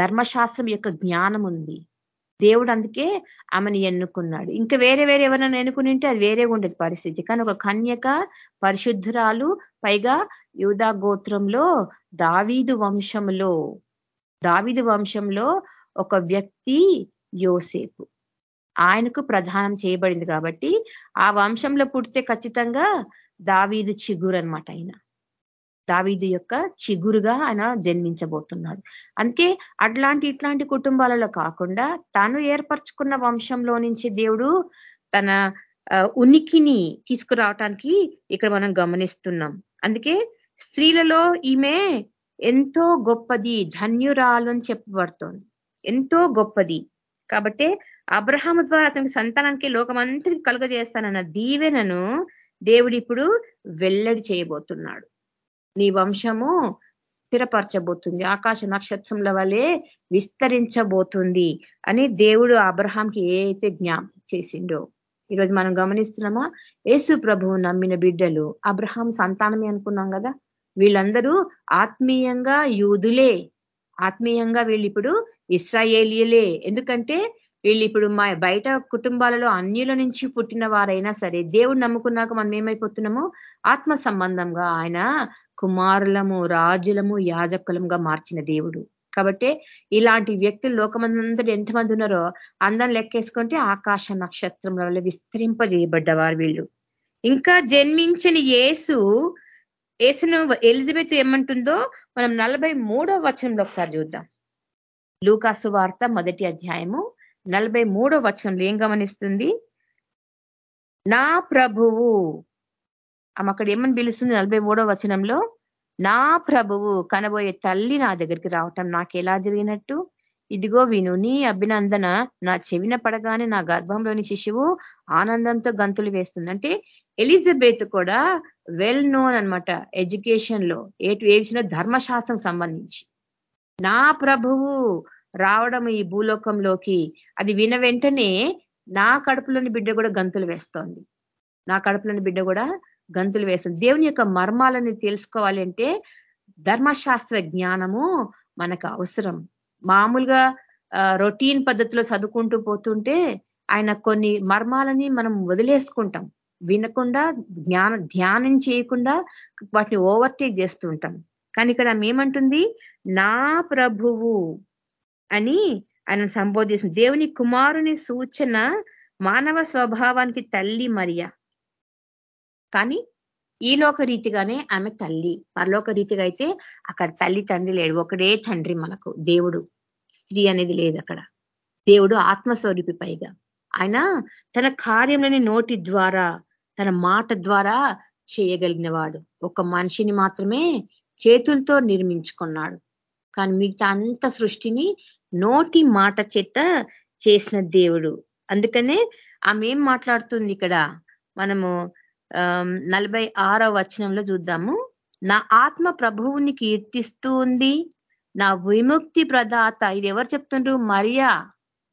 ధర్మశాస్త్రం యొక్క జ్ఞానం ఉంది. దేవుడు అందుకే ఆమెను ఎన్నుకున్నాడు. ఇంకా వేరే వేరే ఎవరైనా ఎన్నుకుని అది వేరే ఉండేది పరిస్థితి. కానీ ఒక కన్యక పరిశుద్ధురాలు పైగా యూదా గోత్రంలో దావీదు వంశంలో దావీదు వంశంలో ఒక వ్యక్తి యోసేపు. ఆయనకు ప్రధానం చేయబడింది కాబట్టి ఆ వంశంలో పుడితే ఖచ్చితంగా దావీదు చిగురు అనమాట ఆయన. దావీదు యొక్క చిగురుగా ఆయన జన్మించబోతున్నాడు. అందుకే అట్లాంటి ఇట్లాంటి కుటుంబాలలో కాకుండా తాను ఏర్పరచుకున్న వంశంలో నుంచి దేవుడు తన ఉనికిని తీసుకురావటానికి ఇక్కడ మనం గమనిస్తున్నాం. అందుకే స్త్రీలలో ఈమె ఎంతో గొప్పది ధన్యురాలు అని చెప్పబడుతోంది. ఎంతో గొప్పది. కాబట్టి అబ్రహాం ద్వారా అతనికి సంతానానికి లోకమంతటికి కలుగజేస్తానన్న దీవెనను దేవుడు ఇప్పుడు వెల్లడి చేయబోతున్నాడు. నీ వంశము స్థిరపరచబోతుంది. ఆకాశ నక్షత్రంల వలె విస్తరించబోతుంది అని దేవుడు అబ్రహాంకి ఏ అయితే జ్ఞాపం చేసిండో. ఈరోజు మనం గమనిస్తున్నామా? యేసు ప్రభువు నమ్మిన బిడ్డలు అబ్రహాం సంతానమే అనుకున్నాం కదా? వీళ్ళందరూ ఆత్మీయంగా యూదులే. ఆత్మీయంగా వీళ్ళు ఇప్పుడు ఇస్రాయేలియలే. ఎందుకంటే వీళ్ళు ఇప్పుడు మా బయట కుటుంబాలలో అన్యుల నుంచి పుట్టిన వారైనా సరే దేవుడు నమ్ముకున్నాక మనం ఏమైపోతున్నాము? ఆత్మ సంబంధంగా ఆయన కుమారులము రాజులము యాజకులంగా మార్చిన దేవుడు. కాబట్టి ఇలాంటి వ్యక్తులు లోకమందరూ ఎంతమంది ఉన్నారో అందం లెక్కేసుకుంటే ఆకాశ నక్షత్రం వల్ల విస్తరింపజేయబడ్డవారు వీళ్ళు. ఇంకా జన్మించని యేసు యేసును ఎలిజబెత్ ఏమంటుందో మనం నలభై మూడో వచనంలో ఒకసారి చూద్దాం. లూకాసు వార్త మొదటి అధ్యాయము నలభై మూడో వచనంలో ఏం గమనిస్తుంది? నా ప్రభువు ఆమె అక్కడ ఏమని పిలుస్తుంది నలభై మూడో వచనంలో? నా ప్రభువు కనబోయే తల్లి నా దగ్గరికి రావటం నాకు ఎలా జరిగినట్టు? ఇదిగో విను నీ అభినందన నా చెవిన పడగానే నా గర్భంలోని శిశువు ఆనందంతో గంతులు వేస్తుంది. అంటే ఎలిజబెత్ కూడా వెల్ నోన్ అనమాట ఎడ్యుకేషన్లో ఏటు ఏడ్చిన ధర్మశాస్త్రం సంబంధించి. నా ప్రభువు రావడం ఈ భూలోకంలోకి అది విన వెంటనే నా కడుపులోని బిడ్డ కూడా గంతులు వేస్తోంది. నా కడుపులోని బిడ్డ కూడా గంతులు వేస్తుంది. దేవుని యొక్క మర్మాలని తెలుసుకోవాలి అంటే ధర్మశాస్త్ర జ్ఞానము మనకు అవసరం. మామూలుగా రొటీన్ పద్ధతిలో చదువుకుంటూ పోతుంటే ఆయన కొన్ని మర్మాలని మనం వదిలేసుకుంటాం. వినకుండా జ్ఞాన ధ్యానం చేయకుండా వాటిని ఓవర్టేక్ చేస్తుంటాం కానీ ఇక్కడ ఏమంటుంది? నా ప్రభువు. అని ఆయన సంబోధిస్తుంది దేవుని కుమారుని సూచన మానవ స్వభావానికి తల్లి మరియ. కానీ ఈ లోక రీతిగానే ఆమె తల్లి. పరలోక రీతిగా అయితే అక్కడ తల్లి తండ్రి లేడు. ఒకడే తండ్రి మనకు. దేవుడు. స్త్రీ అనేది లేదు అక్కడ. దేవుడు ఆత్మస్వరూపి పైగా. ఆయన తన కార్యంలోని నోటి ద్వారా తన మాట ద్వారా చేయగలిగిన వాడు ఒక మనిషిని మాత్రమే చేతులతో నిర్మించుకున్నాడు. కానీ మిగతా అంత సృష్టిని నోటి మాట చేత చేసిన దేవుడు. అందుకనే ఆమె ఏం మాట్లాడుతుంది ఇక్కడ? మనము నలభై ఆరో వచనంలో చూద్దాము. నా ఆత్మ ప్రభువుని కీర్తిస్తూ ఉంది. నా విముక్తి ప్రదాత ఇది ఎవరు చెప్తుండ్రు? మరియా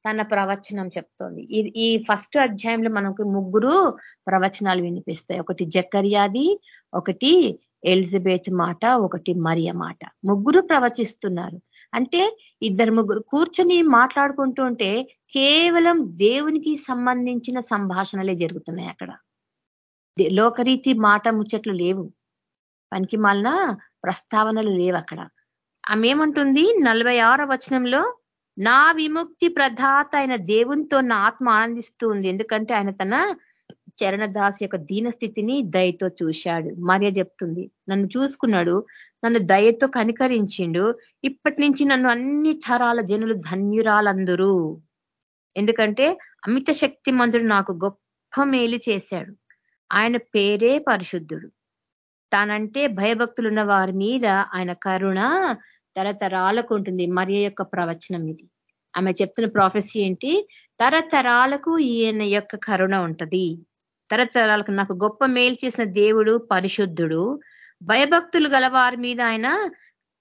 తన ప్రవచనం చెప్తోంది. ఈ ఫస్ట్ అధ్యాయంలో మనకు ముగ్గురు ప్రవచనాలు వినిపిస్తాయి. ఒకటి జక్కర్యాది ఒకటి ఎలిజబెత్ మాట ఒకటి మరియ మాట. ముగ్గురు ప్రవచిస్తున్నారు. అంటే ఇద్దరు ముగ్గురు కూర్చొని మాట్లాడుకుంటూ ఉంటే కేవలం దేవునికి సంబంధించిన సంభాషణలే జరుగుతున్నాయి అక్కడ. లోకరీతి మాట ముచ్చట్లు లేవు. పనికి మాలిన ప్రస్తావనలు లేవు అక్కడ. ఆమెమంటుంది? నలభై ఆరో వచనంలో నా విముక్తి ప్రధాత అయిన దేవునితో నా ఆత్మ ఆనందిస్తూ ఉంది. ఎందుకంటే ఆయన తన చరణదాసి యొక్క దీనస్థితిని దయతో చూశాడు. మరియ చెప్తుంది నన్ను చూసుకున్నాడు నన్ను దయతో కనికరించిండు. ఇప్పటి నుంచి నన్ను అన్ని తరాల జనులు ధన్యురాలందరూ. ఎందుకంటే అమిత శక్తి మంత్రుడు నాకు గొప్ప మేలు చేశాడు. ఆయన పేరే పరిశుద్ధుడు. తానంటే భయభక్తులున్న వారి మీద ఆయన కరుణ తరతరాలకు ఉంటుంది. మరియ యొక్క ప్రవచనం ఇది. ఆమె చెప్తున్న ప్రాఫెసీ ఏంటి? తరతరాలకు ఈయన యొక్క కరుణ ఉంటది. తరతరాలకు నాకు గొప్ప మేలు చేసిన దేవుడు పరిశుద్ధుడు. భయభక్తులు గల వారి మీద ఆయన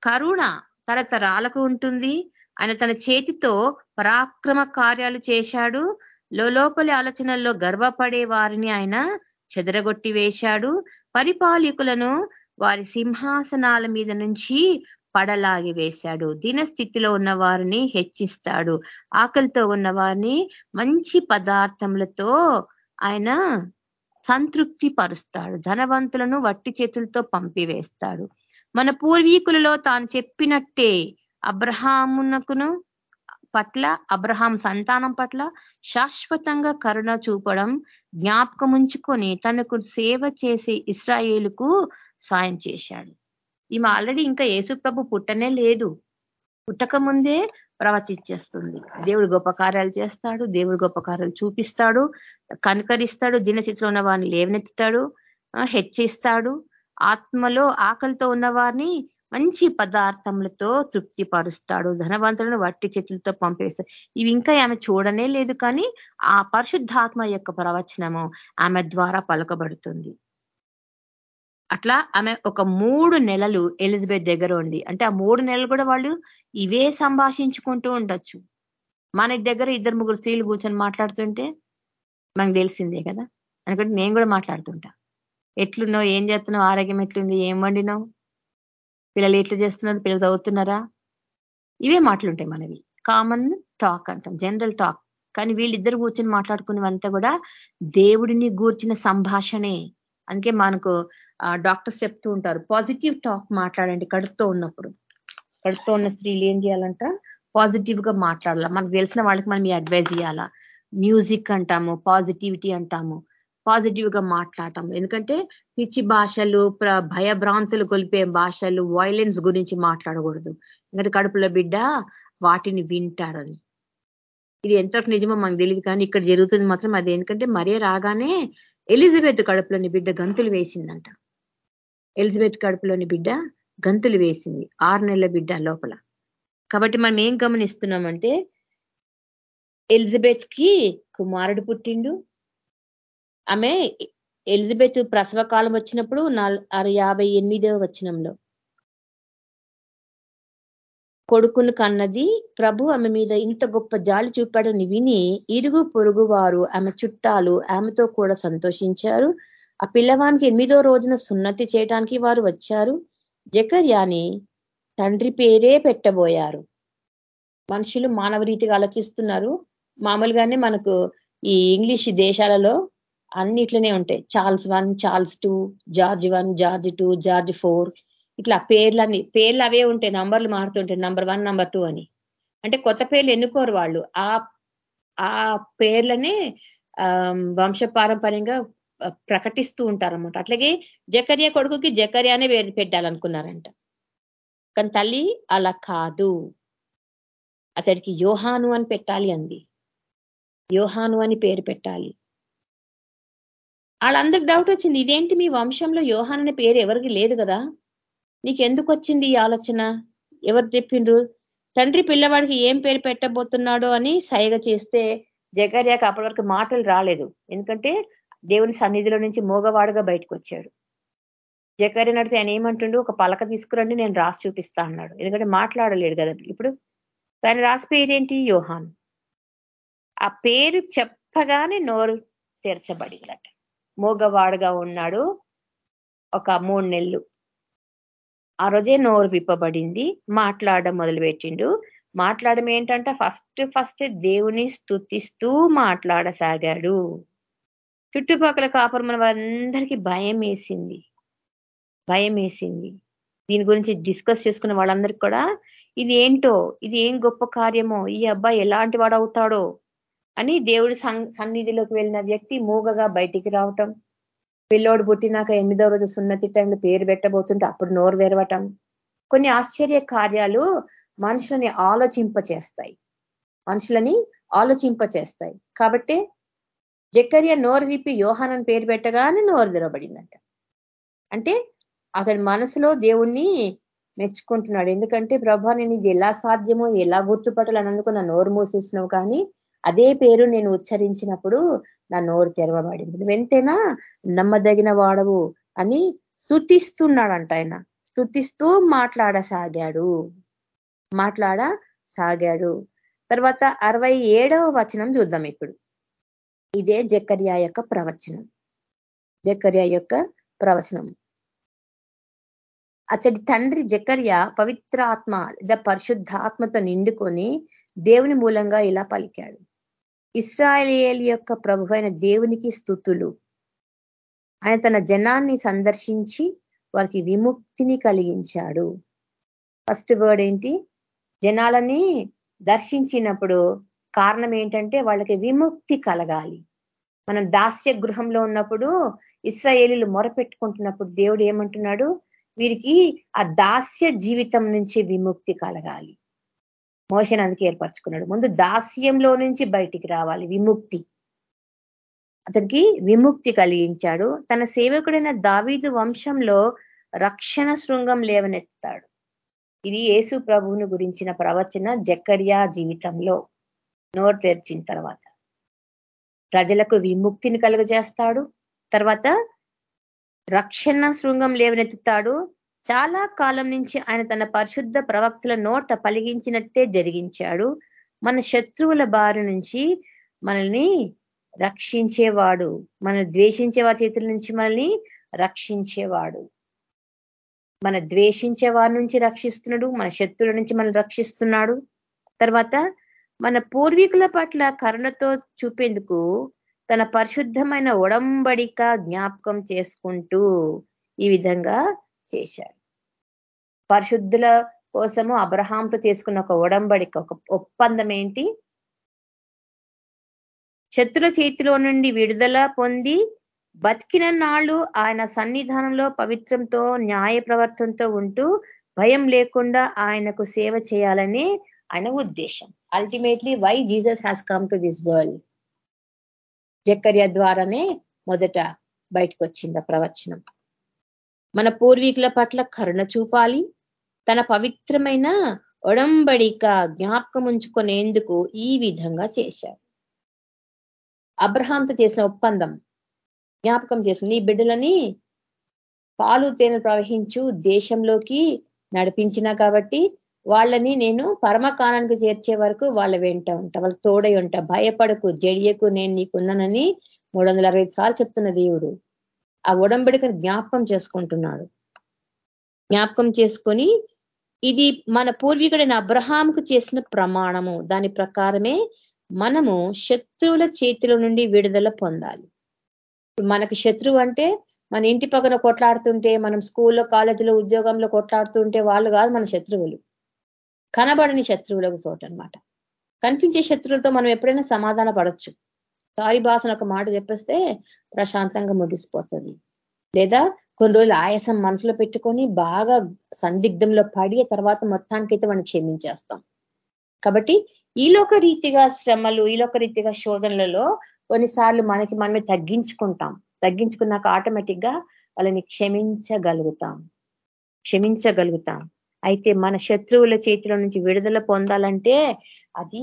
కరుణ తరతరాలకు ఉంటుంది. ఆయన తన చేతితో పరాక్రమ కార్యాలు చేశాడు. లోపలి ఆలోచనల్లో గర్వపడే వారిని ఆయన చెదరగొట్టి వేశాడు. పరిపాలికులను వారి సింహాసనాల మీద నుంచి పడలాగి వేశాడు. దినస్థితిలో ఉన్న వారిని హెచ్చిస్తాడు. ఆకలితో ఉన్న వారిని మంచి పదార్థములతో ఆయన సంతృప్తి పరుస్తాడు ధనవంతులను వట్టి చేతులతో పంపివేస్తాడు. మన పూర్వీకులలో తాను చెప్పినట్టే అబ్రహామునకును పట్ల అబ్రహాం సంతానం పట్ల శాశ్వతంగా కరుణ చూపడం జ్ఞాపకం ఉంచుకొని తనకు సేవ చేసే ఇస్రాయేలుకు సాయం చేశాడు. ఈమె ఆల్రెడీ ఇంకా యేసు ప్రభు పుట్టనే లేదు. పుట్టక ముందే ప్రవచించేస్తుంది. దేవుడు గొప్ప కార్యాలు చేస్తాడు దేవుడు గొప్ప కార్యాలు చూపిస్తాడు కనుకరిస్తాడు దినస్థితిలో ఉన్న వారిని లేవనెత్తుతాడు హెచ్చిస్తాడు ఆత్మలో ఆకలితో ఉన్న వారిని మంచి పదార్థములతో తృప్తి పరుస్తాడు ధనవంతులను వట్టి చేతులతో పంపేస్తాడు. ఇవి ఇంకా ఆమె చూడనే లేదు కానీ ఆ పరిశుద్ధాత్మ యొక్క ప్రవచనము ఆమె ద్వారా పలకబడుతుంది. అట్లా ఆమె ఒక మూడు నెలలు ఎలిజబెత్ దగ్గర ఉంది అంటే ఆ మూడు నెలలు కూడా వాళ్ళు ఇవే సంభాషించుకుంటూ ఉండొచ్చు. మన దగ్గర ఇద్దరు ముగ్గురు స్త్రీలు కూర్చొని మాట్లాడుతుంటే మనకు తెలిసిందే కదా? అనుకుంటే నేను కూడా మాట్లాడుతుంటా. ఎట్లున్నావు? ఏం చేస్తున్నావు? ఆరోగ్యం ఎట్లుంది? ఏం వండినావు? పిల్లలు ఎట్లా చేస్తున్నారు? పిల్లలు చదువుతున్నారా? ఇవే మాటలుంటాయి మనవి. కామన్ టాక్ అంటాం జనరల్ టాక్. కానీ వీళ్ళిద్దరు కూర్చొని మాట్లాడుకునేవంతా కూడా దేవుడిని గూర్చిన సంభాషణే. అందుకే మనకు డాక్టర్స్ చెప్తూ ఉంటారు పాజిటివ్ టాక్ మాట్లాడండి కడుపుతో ఉన్నప్పుడు. కడుపుతో ఉన్న స్త్రీలు ఏం చేయాలంట? పాజిటివ్గా మాట్లాడాల. మనకు తెలిసిన వాళ్ళకి మనం అడ్వైజ్ ఇవ్వాలా మ్యూజిక్ అంటాము పాజిటివిటీ అంటాము పాజిటివ్గా మాట్లాడటం. ఎందుకంటే పిచ్చి భాషలు భయభ్రాంతులు కొలిపే భాషలు వైలెన్స్ గురించి మాట్లాడకూడదు. ఎందుకంటే కడుపులో బిడ్డ వాటిని వింటాడని. ఇది ఎంతవరకు నిజమో మనకు తెలియదు కానీ ఇక్కడ జరుగుతుంది మాత్రం అది. ఎందుకంటే మరే రాగానే ఎలిజబెత్ కడుపులోని బిడ్డ గంతులు వేసిందంట. ఎలిజబెత్ కడుపులోని బిడ్డ గంతులు వేసింది. ఆరు నెలల బిడ్డ లోపల. కాబట్టి మనం ఏం గమనిస్తున్నామంటే ఎలిజబెత్కి కుమారుడు పుట్టిండు. ఆమె ఎలిజబెత్ ప్రసవ కాలం వచ్చినప్పుడు యాభై ఎనిమిదవ వచనంలో కొడుకును కన్నది. ప్రభు ఆమె మీద ఇంత గొప్ప జాలి చూపాడని విని ఇరుగు పొరుగు వారు ఆమె చుట్టాలు ఆమెతో కూడా సంతోషించారు. ఆ పిల్లవానికి ఎనిమిదో రోజున సున్నతి చేయడానికి వారు వచ్చారు. జకర్యాని తండ్రి పేరే పెట్టబోయారు. మనుషులు మానవ రీతిగా ఆలోచిస్తున్నారు. మామూలుగానే మనకు ఈ ఇంగ్లీష్ దేశాలలో అన్నిట్లనే ఉంటాయి. Charles one Charles two George one George two George four ఇట్లా పేర్లన్నీ పేర్లు అవే ఉంటాయి నంబర్లు మారుతుంటాయి నంబర్ వన్ నంబర్ టూ అని. అంటే కొత్త పేర్లు ఎన్నుకోరు వాళ్ళు. ఆ ఆ పేర్లనే వంశ పారంపర్యంగా ప్రకటిస్తూ ఉంటారన్నమాట. అట్లాగే జకర్య కొడుకుకి జకర్యానే పెట్టాలనుకున్నారంట. కానీ తల్లి అలా కాదు. అతడికి యోహాను అని పెట్టాలి అంది. యోహాను అని పేరు పెట్టాలి. వాళ్ళందరికి డౌట్ వచ్చింది ఇదేంటి మీ వంశంలో యోహాన్ అనే పేరు ఎవరికి లేదు కదా? నీకు ఎందుకు వచ్చింది ఈ ఆలోచన? ఎవరు చెప్పిండ్రు? తండ్రి పిల్లవాడికి ఏం పేరు పెట్టబోతున్నాడో అని సైగ చేస్తే జగర్యాకి అప్పటి వరకు మాటలు రాలేదు. ఎందుకంటే దేవుని సన్నిధిలో నుంచి మోగవాడుగా బయటకు వచ్చాడు జకర్య నడితే ఆయన ఏమంటుండు? ఒక పలక తీసుకురండి నేను రాసి చూపిస్తా అన్నాడు. ఎందుకంటే మాట్లాడలేడు కదా. ఇప్పుడు దాని రాసి పేరేంటి? యోహాన్. ఆ పేరు చెప్పగానే నోరు తెరచబడిందట. మోగవాడుగా ఉన్నాడు ఒక మూడు నెలలు. ఆ రోజే నోరు విప్పబడింది మాట్లాడడం మొదలుపెట్టిండు. మాట్లాడడం ఏంటంటే ఫస్ట్ ఫస్ట్ దేవుని స్థుతిస్తూ మాట్లాడసాగాడు. చుట్టుపక్కల కాపురమైన వాళ్ళందరికీ భయం వేసింది. భయం వేసింది. దీని గురించి డిస్కస్ చేసుకున్న వాళ్ళందరికీ కూడా ఇది ఏంటో ఇది ఏం గొప్ప కార్యమో ఈ అబ్బాయి ఎలాంటి వాడు అవుతాడో అని దేవుడి సన్నిధిలోకి వెళ్ళిన వ్యక్తి మూగగా బయటికి రావటం. పిల్లోడు పుట్టినాక ఎనిమిదో రోజు సున్నతి టైంలో పేరు పెట్టబోతుంటే అప్పుడు నోరు వెరవటం కొన్ని ఆశ్చర్య కార్యాలు మనుషులని ఆలోచింపచేస్తాయి. మనుషులని ఆలోచింపచేస్తాయి. కాబట్టి జక్కర్య నోరు విప్పి యోహానని పేరు పెట్టగానే నోరు తెరవబడిందంట. అంటే అతడి మనసులో దేవుణ్ణి మెచ్చుకుంటున్నాడు. ఎందుకంటే ప్రభా నేను ఇది ఎలా సాధ్యమో ఎలా గుర్తుపట్టాలని అందుకున్న నోరు మూసేసినావు కానీ అదే పేరు నేను ఉచ్చరించినప్పుడు నా నోరు తెరవబడింది. నువ్వెంతైనా నమ్మదగిన వాడవు అని స్థుతిస్తున్నాడంట ఆయన. స్థుతిస్తూ మాట్లాడసాగాడు. మాట్లాడ సాగాడు తర్వాత అరవై ఏడవ వచనం చూద్దాం ఇప్పుడు. ఇదే జకర్యా యొక్క ప్రవచనం. జకర్యా యొక్క ప్రవచనం. అతడి తండ్రి జకర్య పవిత్ర ఆత్మ లేదా పరిశుద్ధాత్మతో నిండుకొని దేవుని మూలంగా ఇలా పలికాడు. ఇస్రాయేల్ యొక్క ప్రభు దేవునికి స్థుతులు. ఆయన తన జనాన్ని సందర్శించి వారికి విముక్తిని కలిగించాడు. ఫస్ట్ వర్డ్ ఏంటి? జనాలని దర్శించినప్పుడు కారణం ఏంటంటే వాళ్ళకి విముక్తి కలగాలి. మనం దాస్య గృహంలో ఉన్నప్పుడు ఇస్రాయేలీలు మొరపెట్టుకుంటున్నప్పుడు దేవుడు ఏమంటున్నాడు? వీరికి ఆ దాస్య జీవితం నుంచి విముక్తి కలగాలి. మోషన్ అందుకే ఏర్పరచుకున్నాడు. ముందు దాస్యంలో నుంచి బయటికి రావాలి విముక్తి. అతనికి విముక్తి కలిగించాడు. తన సేవకుడైన దావీదు వంశంలో రక్షణ శృంగం లేవనెత్తాడు. ఇది యేసు ప్రభువుని గురించిన ప్రవచన జకర్యా జీవితంలో నోరు తెరిచిన తర్వాత. ప్రజలకు విముక్తిని కలుగజేస్తాడు. తర్వాత రక్షణ శృంగం లేవనెత్తుతాడు. చాలా కాలం నుంచి ఆయన తన పరిశుద్ధ ప్రవక్తల నోట పలిగించినట్టే జరిగించాడు. మన శత్రువుల బారి నుంచి మనల్ని రక్షించేవాడు. మన ద్వేషించే వారి చేతుల నుంచి మనల్ని రక్షించేవాడు. మన ద్వేషించే వారి నుంచి రక్షిస్తున్నాడు. మన శత్రువుల నుంచి మనల్ని రక్షిస్తున్నాడు. తర్వాత మన పూర్వీకుల పట్ల కరుణతో చూపేందుకు తన పరిశుద్ధమైన ఒడంబడిక జ్ఞాపకం చేసుకుంటూ ఈ విధంగా చేశాడు. పరిశుద్ధుల కోసము అబ్రహాంతో చేసుకున్న ఒక ఒడంబడిక ఒక ఒప్పందం ఏంటి? శత్రుల చేతిలో నుండి విడుదల పొంది బతికిన నాళ్ళు ఆయన సన్నిధానంలో పవిత్రంతో న్యాయ ప్రవర్తనతో ఉంటూ భయం లేకుండా ఆయనకు సేవ చేయాలని ఆయన ఉద్దేశం. Ultimately why Jesus has come to this world Zechariah ద్వారానే మొదట బయటకు వచ్చింది ప్రవచనం. మన పూర్వీకుల పట్ల కరుణ చూపాలి. తన పవిత్రమైన ఒడంబడిక జ్ఞాపకం ఉంచుకునేందుకు ఈ విధంగా చేశారు అబ్రహాంతో చేసిన ఒప్పందం జ్ఞాపకం చేసిన నీ బిడ్డలని పాలు తేనె ప్రవహించు దేశంలోకి నడిపించిన కాబట్టి వాళ్ళని నేను పరమకాలానికి చేర్చే వరకు వాళ్ళ వెంట ఉంటా. వాళ్ళకి తోడై ఉంటా. భయపడకు జడియకు నేను నీకున్నానని మూడు వందల అరవై సార్లు చెప్తున్న దేవుడు ఆ ఉడంబడికను జ్ఞాపకం చేసుకుంటున్నాడు. జ్ఞాపకం చేసుకొని ఇది మన పూర్వీకుడైన అబ్రహాంకు చేసిన ప్రమాణము. దాని ప్రకారమే మనము శత్రువుల చేతిలో నుండి విడుదల పొందాలి. మనకి శత్రువు అంటే మన ఇంటి పక్కన కొట్లాడుతుంటే మనం స్కూల్లో కాలేజీలో ఉద్యోగంలో కొట్లాడుతుంటే వాళ్ళు కాదు మన శత్రువులు. కనబడని శత్రువులకు తోటనమాట కనిపించే శత్రువులతో మనం ఎప్పుడైనా సమాధాన పడచ్చు. సారీ భాషను ఒక మాట చెప్పేస్తే ప్రశాంతంగా ముగిసిపోతుంది. లేదా కొన్ని రోజులు ఆయాసం మనసులో పెట్టుకొని బాగా సందిగ్ధంలో పడి తర్వాత మొత్తానికైతే మనం క్షమించేస్తాం. కాబట్టి ఈలోక రీతిగా శ్రమలు ఈలోక రీతిగా శోధనలలో కొన్నిసార్లు మనకి మనమే తగ్గించుకుంటాం. తగ్గించుకున్నాక ఆటోమేటిక్గా వాళ్ళని క్షమించగలుగుతాం. క్షమించగలుగుతాం. అయితే మన శత్రువుల చేతిలో నుంచి విడుదల పొందాలంటే అది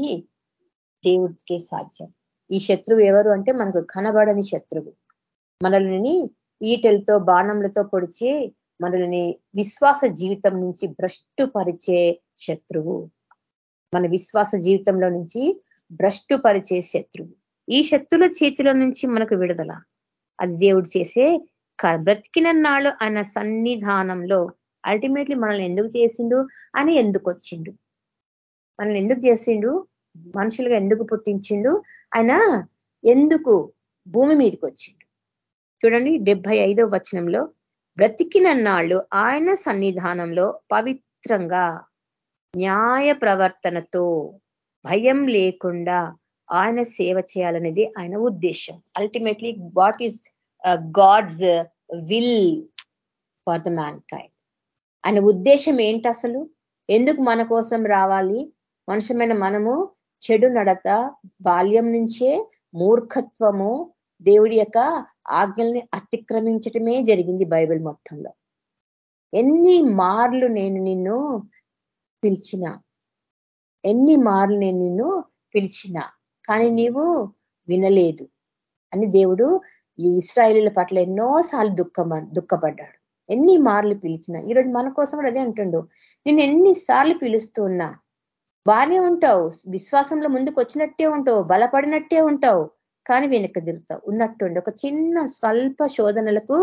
దేవుడికే సాధ్యం. ఈ శత్రువు ఎవరు అంటే మనకు కనబడని శత్రువు. మనల్ని ఈటెలతో బాణములతో పొడిచి మనల్ని విశ్వాస జీవితం నుంచి భ్రష్టు పరిచే శత్రువు. మన విశ్వాస జీవితంలో నుంచి భ్రష్టు పరిచే శత్రువు. ఈ శత్రుల చేతిలో నుంచి మనకు విడుదల. అది దేవుడు చేసే బ్రతికిన నాడు ఆయన సన్నిధానంలో అల్టిమేట్లీ మనల్ని ఎందుకు చేసిండు అని ఎందుకు వచ్చిండు? మనల్ని ఎందుకు చేసిండు? మనుషులుగా ఎందుకు పుట్టించిండు? ఆయన ఎందుకు భూమి మీదకి వచ్చిండు? చూడండి డెబ్బై ఐదో వచనంలో బ్రతికిన నాళ్ళు ఆయన సన్నిధానంలో పవిత్రంగా న్యాయ ప్రవర్తనతో భయం లేకుండా ఆయన సేవ చేయాలనేది ఆయన ఉద్దేశం. Ultimately what is God's will for the mankind ఆయన ఉద్దేశం ఏంటి అసలు? ఎందుకు మన కోసం రావాలి? మనుషమైన మనము చెడు నడత బాల్యం నుంచే మూర్ఖత్వము దేవుడి యొక్క ఆజ్ఞల్ని అతిక్రమించటమే జరిగింది బైబిల్ మొత్తంలో. ఎన్ని మార్లు నేను నిన్ను పిలిచిన ఎన్ని మార్లు నేను నిన్ను పిలిచిన కానీ నీవు వినలేదు అని దేవుడు ఈ ఇస్రాయిలీల పట్ల ఎన్నోసార్లు దుఃఖమ దుఃఖపడ్డాడు. ఎన్ని మార్లు పిలిచినా. ఈరోజు మన కోసం కూడా అదే అంటుండు. నేను ఎన్నిసార్లు పిలుస్తున్నా బానే ఉంటావు విశ్వాసంలో ముందుకు వచ్చినట్టే ఉంటావు బలపడినట్టే ఉంటావు కానీ వెనక్కి తిరుగుతా ఉన్నట్టుండి ఒక చిన్న స్వల్ప శోధనలకు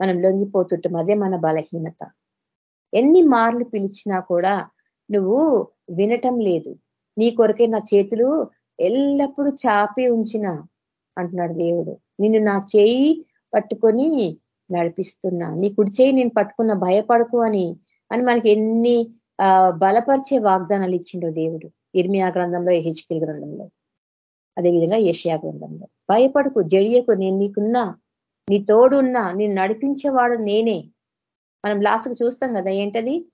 మనం లొంగిపోతుంటాం. అదే మన బలహీనత. ఎన్ని మార్లు పిలిచినా కూడా నువ్వు వినటం లేదు. నీ కొరకే నా చేతులు ఎల్లప్పుడూ చాపి ఉంచిన అంటున్నాడు దేవుడు. నిన్ను నా చేయి పట్టుకొని నడిపిస్తున్నా. నీ కుడి చేయి నేను పట్టుకున్న భయపడకు అని అని మనకి ఎన్ని బలపరిచే వాగ్దానాలు ఇచ్చిండో దేవుడు. ఇర్మియా గ్రంథంలో హెచ్కిల్ గ్రంథంలో. అదేవిధంగా ఏషియా గ్రంథంలో. భయపడకు జడియకు నేను నీకున్నా నీ తోడున్నా నేను నడిపించేవాడు నేనే. మనం లాస్ట్కు చూస్తాం కదా ఏంటది?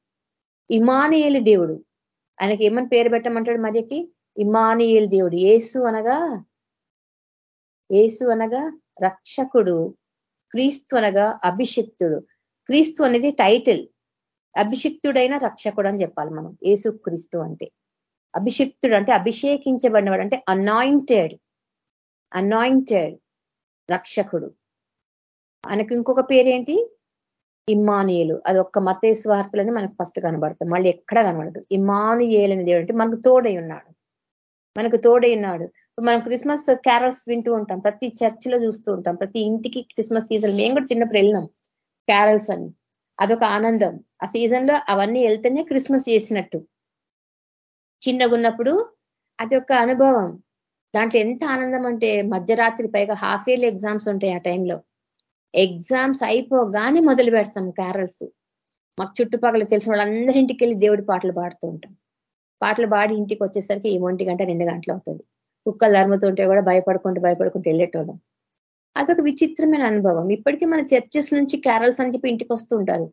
ఇమానియేలు దేవుడు. ఆయనకి ఏమని పేరు పెట్టమంటాడు మధ్యకి? ఇమానియేలు దేవుడు. ఏసు అనగా ఏసు అనగా రక్షకుడు. క్రీస్తు అనగా అభిషిక్తుడు. క్రీస్తు అనేది టైటిల్ అభిషిక్తుడైన రక్షకుడు అని చెప్పాలి మనం. ఏసు క్రీస్తు అంటే. అభిషిక్తుడు అంటే అభిషేకించబడినవాడు అంటే అనాయింటెడ్ అనాయింటెడ్ రక్షకుడు. ఆయనకు ఇంకొక పేరేంటి? ఇమ్మానియులు. అది ఒక్క మతే స్వార్థులని మనకు ఫస్ట్ కనబడతాం. మళ్ళీ ఎక్కడ కనబడదు. ఇమ్మానుయేలు అనే దేవుడు అంటే మనకు తోడై ఉన్నాడు. మనకు తోడై ఉన్నాడు. మనం క్రిస్మస్ క్యారల్స్ వింటూ ఉంటాం. ప్రతి చర్చిలో చూస్తూ ఉంటాం. ప్రతి ఇంటికి క్రిస్మస్ సీజన్ మేము కూడా చిన్నప్పుడు వెళ్ళినాం క్యారల్స్ అని. అదొక ఆనందం. ఆ సీజన్లో అవన్నీ వెళ్తేనే క్రిస్మస్ చేసినట్టు. చిన్నగున్నప్పుడు అది ఒక అనుభవం. దాంట్లో ఎంత ఆనందం అంటే మధ్యరాత్రి పైగా హాఫ్ ఇయర్లీ ఎగ్జామ్స్ ఉంటాయి ఆ టైంలో ఎగ్జామ్స్ అయిపోగానే మొదలు పెడతాం క్యారల్స్ మాకు చుట్టుపక్కల తెలిసిన వాళ్ళందరి ఇంటికి వెళ్ళి దేవుడి పాటలు పాడుతూ ఉంటాం. పాటలు పాడి ఇంటికి వచ్చేసరికి ఒంటి గంట రెండు గంటలు అవుతుంది. కుక్కలు ధర్మతుంటే కూడా భయపడుకుంటూ భయపడుకుంటూ వెళ్ళేటోళ్ళం. అదొక విచిత్రమైన అనుభవం. ఇప్పటికీ మన చర్చెస్ నుంచి క్యారల్స్ అని చెప్పి ఇంటికి వస్తుంటారు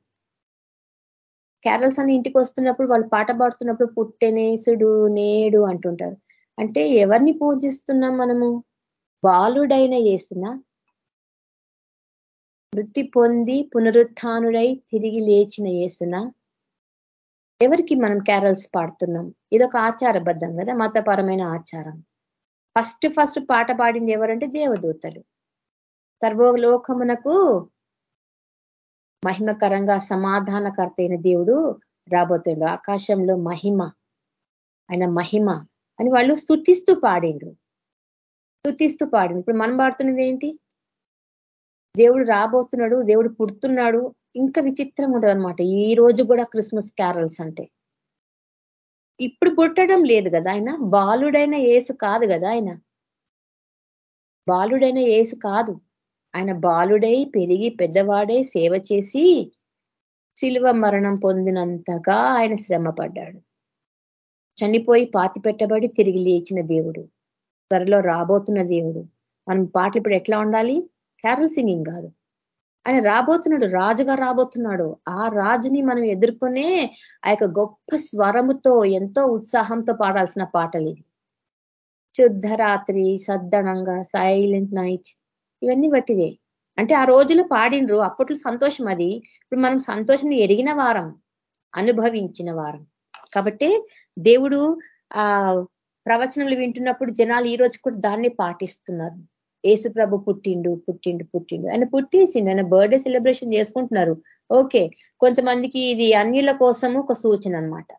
క్యారల్స్ అని ఇంటికి వస్తున్నప్పుడు వాళ్ళు పాట పాడుతున్నప్పుడు పుట్టెనేసుడు నేడు అంటుంటారు. అంటే ఎవరిని పూజిస్తున్నాం మనము? బాలుడైన వేసిన వృత్తి పొంది పునరుత్నుడై తిరిగి లేచిన వేసిన ఎవరికి మనం క్యారల్స్ పాడుతున్నాం? ఇదొక ఆచారబద్ధం కదా మతపరమైన ఆచారం. ఫస్ట్ ఫస్ట్ పాట పాడింది ఎవరంటే దేవదూతలు. సర్వలోకమునకు మహిమకరంగా సమాధానకర్త అయిన దేవుడు రాబోతుండు. ఆకాశంలో మహిమ ఆయన మహిమ అని వాళ్ళు స్థుతిస్తూ పాడిండ్రు. స్థుతిస్తూ పాడిండ్రు. ఇప్పుడు మనం పాడుతున్నది ఏంటి? దేవుడు రాబోతున్నాడు దేవుడు పుడుతున్నాడు. ఇంకా విచిత్రంగా ఉండదు అనమాట ఈ రోజు కూడా క్రిస్మస్ క్యారల్స్ అంటే. ఇప్పుడు పుట్టడం లేదు కదా ఆయన? బాలుడైన ఏసు కాదు కదా ఆయన? బాలుడైన ఏసు కాదు. ఆయన బాలుడై పెరిగి పెద్దవాడై సేవ చేసి శిలువ మరణం పొందినంతగా ఆయన శ్రమ పడ్డాడు చనిపోయి పాతి పెట్టబడి తిరిగి లేచిన దేవుడు త్వరలో రాబోతున్న దేవుడు. మనం పాటలు ఇప్పుడు ఎట్లా ఉండాలి? క్యారల్ సింగింగ్ కాదు. ఆయన రాబోతున్నాడు రాజుగా రాబోతున్నాడు. ఆ రాజుని మనం ఎదుర్కొనే ఆ గొప్ప స్వరముతో ఎంతో ఉత్సాహంతో పాడాల్సిన పాటలు ఇవి. శుద్ధరాత్రి సద్దనంగా సైలెంట్ నైట్ ఇవన్నీ బట్టివే అంటే ఆ రోజులు పాడినరు అప్పట్లో సంతోషం అది. ఇప్పుడు మనం సంతోషం ఎరిగిన వారం అనుభవించిన వారం. కాబట్టి దేవుడు ఆ ప్రవచనలు వింటున్నప్పుడు జనాలు ఈ రోజు కూడా దాన్ని పాటిస్తున్నారు. ఏసు ప్రభు పుట్టిండు పుట్టిండు పుట్టిండు. ఆయన పుట్టేసిండు ఆయన బర్త్డే సెలబ్రేషన్ చేసుకుంటున్నారు. ఓకే కొంతమందికి ఇది అన్యుల కోసము ఒక సూచన అనమాట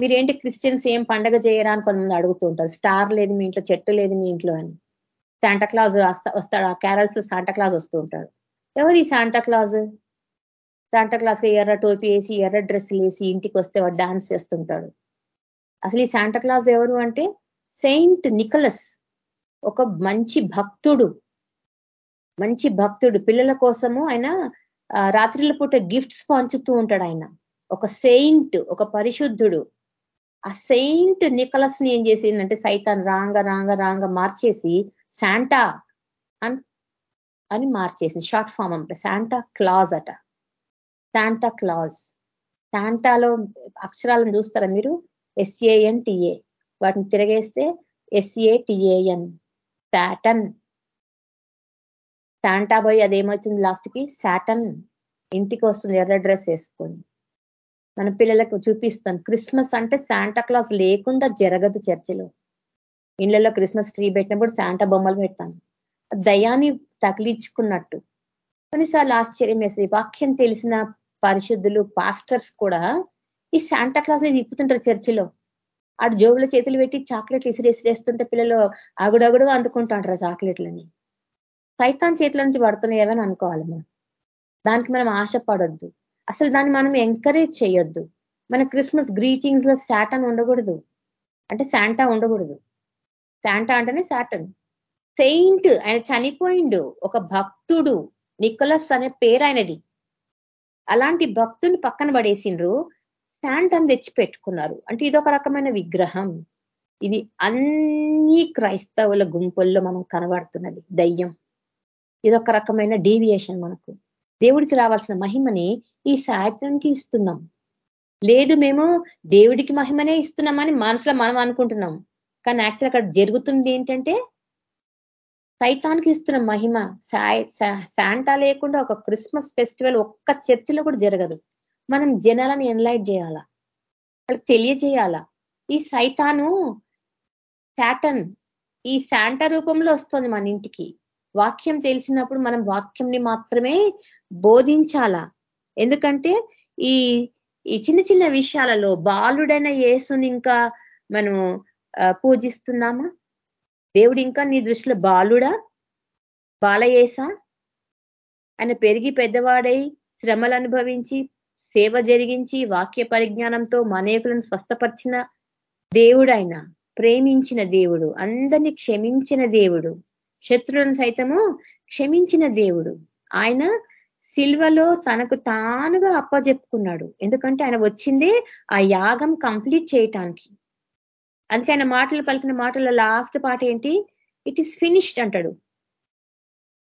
మీరేంటి క్రిస్టియన్స్ ఏం పండగ చేయరా అని కొంతమంది అడుగుతూ ఉంటారు. స్టార్ లేదు మీ ఇంట్లో చెట్టు లేదు మీ ఇంట్లో అని. శాంటాక్లాజ్ వస్తాడు? ఆ క్యారల్స్ శాంటాక్లాజ్ వస్తూ ఉంటాడు. ఎవరు ఈ శాంటాక్లాజ్ శాంటాక్లాజ్ ఎర్ర టోపీ వేసి ఎర్ర డ్రెస్సులు వేసి ఇంటికి వస్తే వాడు డాన్స్ చేస్తుంటాడు. అసలు ఈ శాంటాక్లాజ్ ఎవరు అంటే? సెయింట్ నికలస్ ఒక మంచి భక్తుడు. మంచి భక్తుడు. పిల్లల కోసము ఆయన రాత్రిల పూట గిఫ్ట్స్ పంచుతూ ఉంటాడు ఆయన. ఒక సెయింట్ ఒక పరిశుద్ధుడు. ఆ సెయింట్ నికలస్ని ఏం చేసిందంటే సైతాన్ రాంగ రాంగ రాంగ మార్చేసి శాంటా అని మార్చేసింది. షార్ట్ ఫామ్ అంట. శాంటా క్లాజ్ అట. శాంటా క్లాజ్ శాంటాలో అక్షరాలను చూస్తారా మీరు? S A N T A వాటిని తిరగేస్తే S A T A N Satan Santa boy అదేమవుతుంది లాస్ట్కి శాటన్ ఇంటికి వస్తుంది. ఎర్ర డ్రెస్ వేసుకొని. మన పిల్లలకు చూపిస్తాను. క్రిస్మస్ అంటే శాంటా క్లాస్ లేకుండా జరగదు చర్చిలో. ఇళ్ళలో క్రిస్మస్ ట్రీ పెట్టినప్పుడు శాంటా బొమ్మలు పెడతాను. దయాన్ని తగిలించుకున్నట్టు. కొన్నిసార్లు ఆశ్చర్యం వేస్తుంది. వాక్యం తెలిసిన పరిశుద్ధులు పాస్టర్స్ కూడా ఈ శాంటా క్లాస్ తిప్పుతుంటారు చర్చిలో. ఆడు జోబుల చేతులు పెట్టి చాక్లెట్లు ఇసిరేసిరేస్తుంటే పిల్లలు అగుడగుడుగా అందుకుంటాంటారు చాక్లెట్లని. సైతాన్ చేతుల నుంచి పడుతున్నాయేవని అనుకోవాలి మనం? దానికి మనం ఆశపడొద్దు. అసలు దాన్ని మనం ఎంకరేజ్ చేయొద్దు. మన క్రిస్మస్ గ్రీటింగ్స్లో శాటన్ ఉండకూడదు. అంటే శాంటా ఉండకూడదు. శాంటా అంటేనే శాటన్. సెయింట్ ఆయన చనిపోయిండు. ఒక భక్తుడు నికోలస్ అనే పేరు ఆయనది. అలాంటి భక్తుని పక్కన పడేసిండ్రు. శాంటన్ తెచ్చి పెట్టుకున్నారు అంటే ఇదొక రకమైన విగ్రహం. ఇది అన్ని క్రైస్తవుల గుంపుల్లో మనం కనబడుతున్నది. దయ్యం. ఇదొక రకమైన డీవియేషన్ మనకు. దేవుడికి రావాల్సిన మహిమని ఈ సాయంత్రానికి ఇస్తున్నాం. లేదు మేము దేవుడికి మహిమనే ఇస్తున్నామని మనసులో మనం అనుకుంటున్నాం. కానీ యాక్చువల్ అక్కడ జరుగుతుంది ఏంటంటే సైతానికి ఇస్తున్న మహిమ శాంటా లేకుండా ఒక క్రిస్మస్ ఫెస్టివల్ ఒక్క చర్చిలో కూడా జరగదు. మనం జనాలను ఎన్లైట్ చేయాలా? వాళ్ళకి తెలియజేయాలా? ఈ సైతాను శాటన్ ఈ శాంటా రూపంలో వస్తుంది మన ఇంటికి. వాక్యం తెలిసినప్పుడు మనం వాక్యంని మాత్రమే బోధించాలా? ఎందుకంటే ఈ ఈ చిన్న చిన్న విషయాలలో బాలుడైన యేసుని ఇంకా మనం పూజిస్తున్నామా? దేవుడు ఇంకా నీ దృష్టిలో బాలుడా? బాలయేసా? ఆయన పెరిగి పెద్దవాడై శ్రమలు అనుభవించి సేవ జరిగించి వాక్య పరిజ్ఞానంతో మనేకులను స్వస్థపరిచిన దేవుడు ఆయన ప్రేమించిన దేవుడు అందరినీ క్షమించిన దేవుడు శత్రువులను సైతము క్షమించిన దేవుడు. ఆయన సిల్వలో తనకు తానుగా అప్పజెప్పుకున్నాడు. ఎందుకంటే ఆయన వచ్చిందే ఆ యాగం కంప్లీట్ చేయటానికి. అందుకే ఆయన మాటలు పలికిన మాటల లాస్ట్ పాట ఏంటి? ఇట్ ఈస్ ఫినిష్డ్ అంటాడు.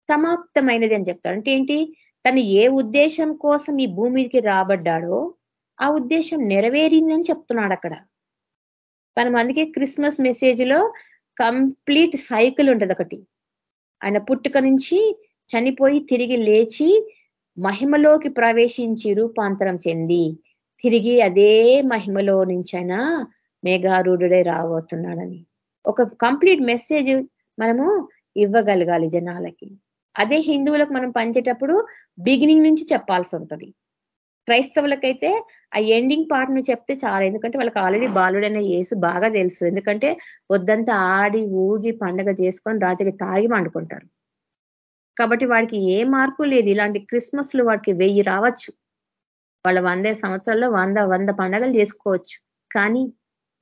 సమాప్తమైనది అని చెప్తాడు. అంటే ఏంటి? తను ఏ ఉద్దేశం కోసం ఈ భూమికి రాబడ్డాడో ఆ ఉద్దేశం నెరవేరిందని చెప్తున్నాడు అక్కడ. మనం అందుకే క్రిస్మస్ మెసేజ్లో కంప్లీట్ సైకిల్ ఉంటుంది ఒకటి. ఆయన పుట్టుక నుంచి చనిపోయి తిరిగి లేచి మహిమలోకి ప్రవేశించి రూపాంతరం చెంది తిరిగి అదే మహిమలో నుంచి ఆయన మేఘారూఢుడై రాబోతున్నాడని. ఒక కంప్లీట్ మెసేజ్ మనము ఇవ్వగలగాలి జనాలకి. అదే హిందువులకు మనం పంచేటప్పుడు బిగినింగ్ నుంచి చెప్పాల్సి ఉంటుంది. క్రైస్తవులకైతే ఆ ఎండింగ్ పార్ట్ను చెప్తే చాలా. ఎందుకంటే వాళ్ళకి ఆల్రెడీ బాలుడైన ఏసు బాగా తెలుసు. ఎందుకంటే పొద్దంతా ఆడి ఊగి పండగ చేసుకొని రాత్రికి తాగి వండుకుంటారు కాబట్టి వాడికి ఏ మార్పు లేదు. ఇలాంటి క్రిస్మస్లు వాడికి వెయ్యి రావచ్చు. వాళ్ళ వంద సంవత్సరాల్లో వంద వంద పండగలు చేసుకోవచ్చు. కానీ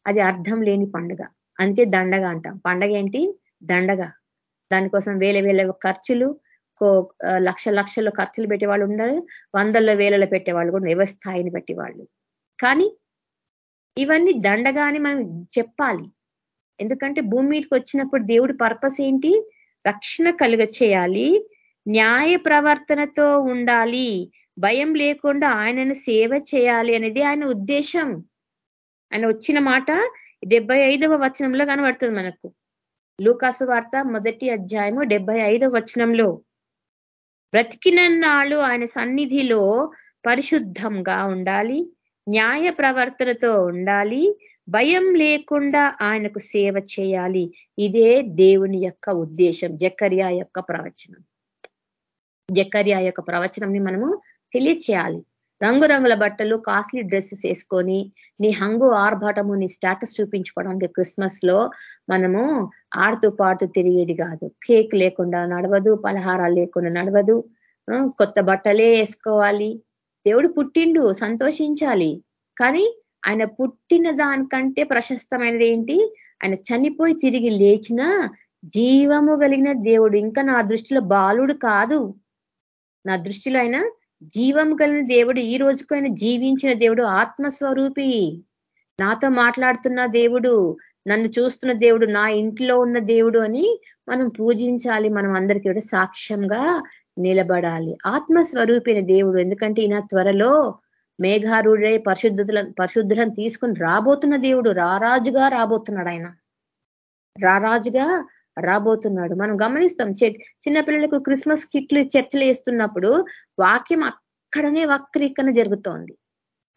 అది అర్థం లేని పండుగ. అందుకే దండగ అంటాం. పండగ ఏంటి? దండగ. దానికోసం వేల వేల ఖర్చులు లక్ష లక్షల్లో ఖర్చులు పెట్టేవాళ్ళు ఉన్నారు వందల్లో వేలలో పెట్టేవాళ్ళు కూడా వ్యవస్థాయిని పెట్టేవాళ్ళు. కానీ ఇవన్నీ దండగా అని మనం చెప్పాలి. ఎందుకంటే భూమి మీదకి వచ్చినప్పుడు దేవుడి పర్పస్ ఏంటి? రక్షణ కలుగ చేయాలి. న్యాయ ప్రవర్తనతో ఉండాలి. భయం లేకుండా ఆయనను సేవ చేయాలి అనేది ఆయన ఉద్దేశం. ఆయన వచ్చిన మాట డెబ్బై ఐదవ వచనంలో కనబడుతుంది మనకు. లూకాసు వార్త మొదటి అధ్యాయము డెబ్బై ఐదవ వచనంలో. బ్రతికిన నాళ్ళు ఆయన సన్నిధిలో పరిశుద్ధంగా ఉండాలి న్యాయ ప్రవర్తనతో ఉండాలి భయం లేకుండా ఆయనకు సేవ చేయాలి. ఇదే దేవుని యొక్క ఉద్దేశం జకర్యా యొక్క ప్రవచనం. జకర్యా యొక్క ప్రవచనంని మనము తెలియచేయాలి. రంగురంగుల బట్టలు కాస్ట్లీ డ్రెస్సెస్ వేసుకొని నీ హంగు ఆర్భాటము నీ స్టేటస్ చూపించుకోవడానికి క్రిస్మస్లో మనము ఆడుతూ పాడుతూ తిరిగేది కాదు. కేక్ లేకుండా నడవదు పలహారాలు లేకుండా నడవదు. కొత్త బట్టలే వేసుకోవాలి. దేవుడు పుట్టిండు సంతోషించాలి. కానీ ఆయన పుట్టిన దానికంటే ప్రశస్తమైనది ఏంటి? ఆయన చనిపోయి తిరిగి లేచిన జీవము కలిగిన దేవుడు ఇంకా నా దృష్టిలో బాలుడు కాదు. నా దృష్టిలో ఆయన జీవం కలిగిన దేవుడు ఈ రోజుకు ఆయన జీవించిన దేవుడు ఆత్మస్వరూపి. నాతో మాట్లాడుతున్న దేవుడు నన్ను చూస్తున్న దేవుడు నా ఇంట్లో ఉన్న దేవుడు అని మనం పూజించాలి. మనం అందరికీ కూడా సాక్ష్యంగా నిలబడాలి. ఆత్మస్వరూపిన దేవుడు. ఎందుకంటే ఈయన త్వరలో మేఘారుడై పరిశుద్ధుల పరిశుద్ధులను తీసుకొని రాబోతున్న దేవుడు. రారాజుగా రాబోతున్నాడు ఆయన. రారాజుగా రాబోతున్నాడు. మనం గమనిస్తాం చిన్నపిల్లలకు క్రిస్మస్ కిట్లు చర్చలు వేస్తున్నప్పుడు వాక్యం అక్కడనే వక్రీకరణ జరుగుతోంది.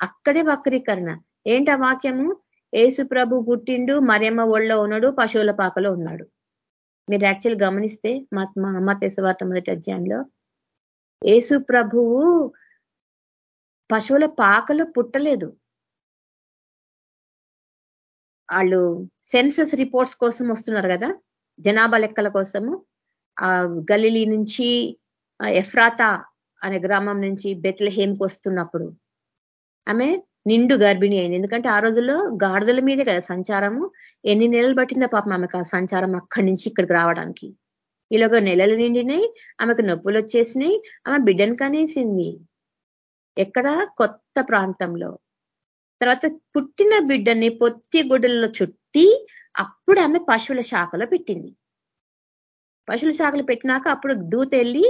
అక్కడే వక్రీకరణ. ఏంటి ఆ వాక్యము? ఏసు ప్రభు పుట్టిండు మరియమ్మ ఒళ్ళో ఉన్నాడు పశువుల పాకలో ఉన్నాడు. మీరు యాక్చువల్ గమనిస్తే మా అమ్మ తెసవార్త మొదటి అధ్యాయంలో ఏసు ప్రభువు పశువుల పాకలో పుట్టలేదు. వాళ్ళు సెన్సస్ రిపోర్ట్స్ కోసం వస్తున్నారు కదా? జనాభా లెక్కల కోసము ఆ గలిలీ నుంచి ఎఫ్రాతా అనే గ్రామం నుంచి బెట్ల హేమ్కి వస్తున్నప్పుడు ఆమె నిండు గర్భిణి అయింది. ఎందుకంటే ఆ రోజుల్లో గాడిదల మీదే కదా సంచారము. ఎన్ని నెలలు పట్టిందో పాపం ఆమెకు ఆ సంచారం అక్కడి నుంచి ఇక్కడికి రావడానికి. ఈలోగా నెలలు నిండినాయి ఆమెకు నొప్పులు వచ్చేసినాయి ఆమె బిడ్డను కనేసింది. ఎక్కడ? కొత్త ప్రాంతంలో. తర్వాత పుట్టిన బిడ్డని పొత్తి గుడ్డల్లో చుట్టూ అప్పుడు ఆమె పశువుల శాఖలో పెట్టింది. పశువుల శాఖలు పెట్టినాక అప్పుడు దూత వెళ్ళి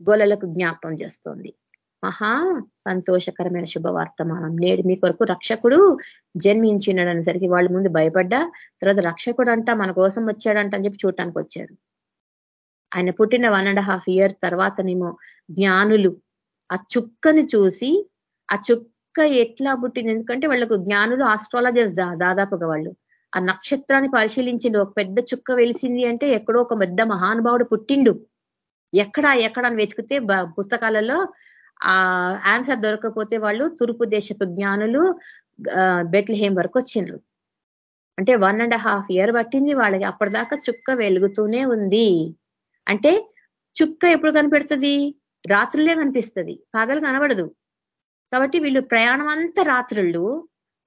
గొలలకు జ్ఞాపం చేస్తోంది. మహా సంతోషకరమైన శుభవార్తమానం. నేడు మీ కొరకు రక్షకుడు జన్మించినడనేసరికి వాళ్ళ ముందు భయపడ్డా తర్వాత రక్షకుడు అంట మన కోసం వచ్చాడంట అని చెప్పి చూడటానికి వచ్చారు. ఆయన పుట్టిన వన్ అండ్ హాఫ్ ఇయర్ తర్వాతనేమో జ్ఞానులు ఆ చుక్కని చూసి ఆ చుక్క ఎట్లా పుట్టింది? ఎందుకంటే వాళ్ళకు జ్ఞానులు ఆస్ట్రాలజర్స్ దాదాపుగా వాళ్ళు. ఆ నక్షత్రాన్ని పరిశీలించిండు. ఒక పెద్ద చుక్క వెలిసింది అంటే ఎక్కడో ఒక పెద్ద మహానుభావుడు పుట్టిండు. ఎక్కడ ఎక్కడ అని వెతికితే పుస్తకాలలో ఆ ఆన్సర్ దొరకకపోతే వాళ్ళు తూర్పు దేశపు జ్ఞానులు బెట్లహేం వరకు వచ్చిండ్రు. అంటే వన్ అండ్ హాఫ్ ఇయర్ పట్టింది వాళ్ళకి. అప్పటిదాకా చుక్క వెలుగుతూనే ఉంది. అంటే చుక్క ఎప్పుడు కనిపెడుతుంది? రాత్రులే కనిపిస్తుంది. పగలు కనబడదు. కాబట్టి వీళ్ళు ప్రయాణం అంతా రాత్రుళ్ళు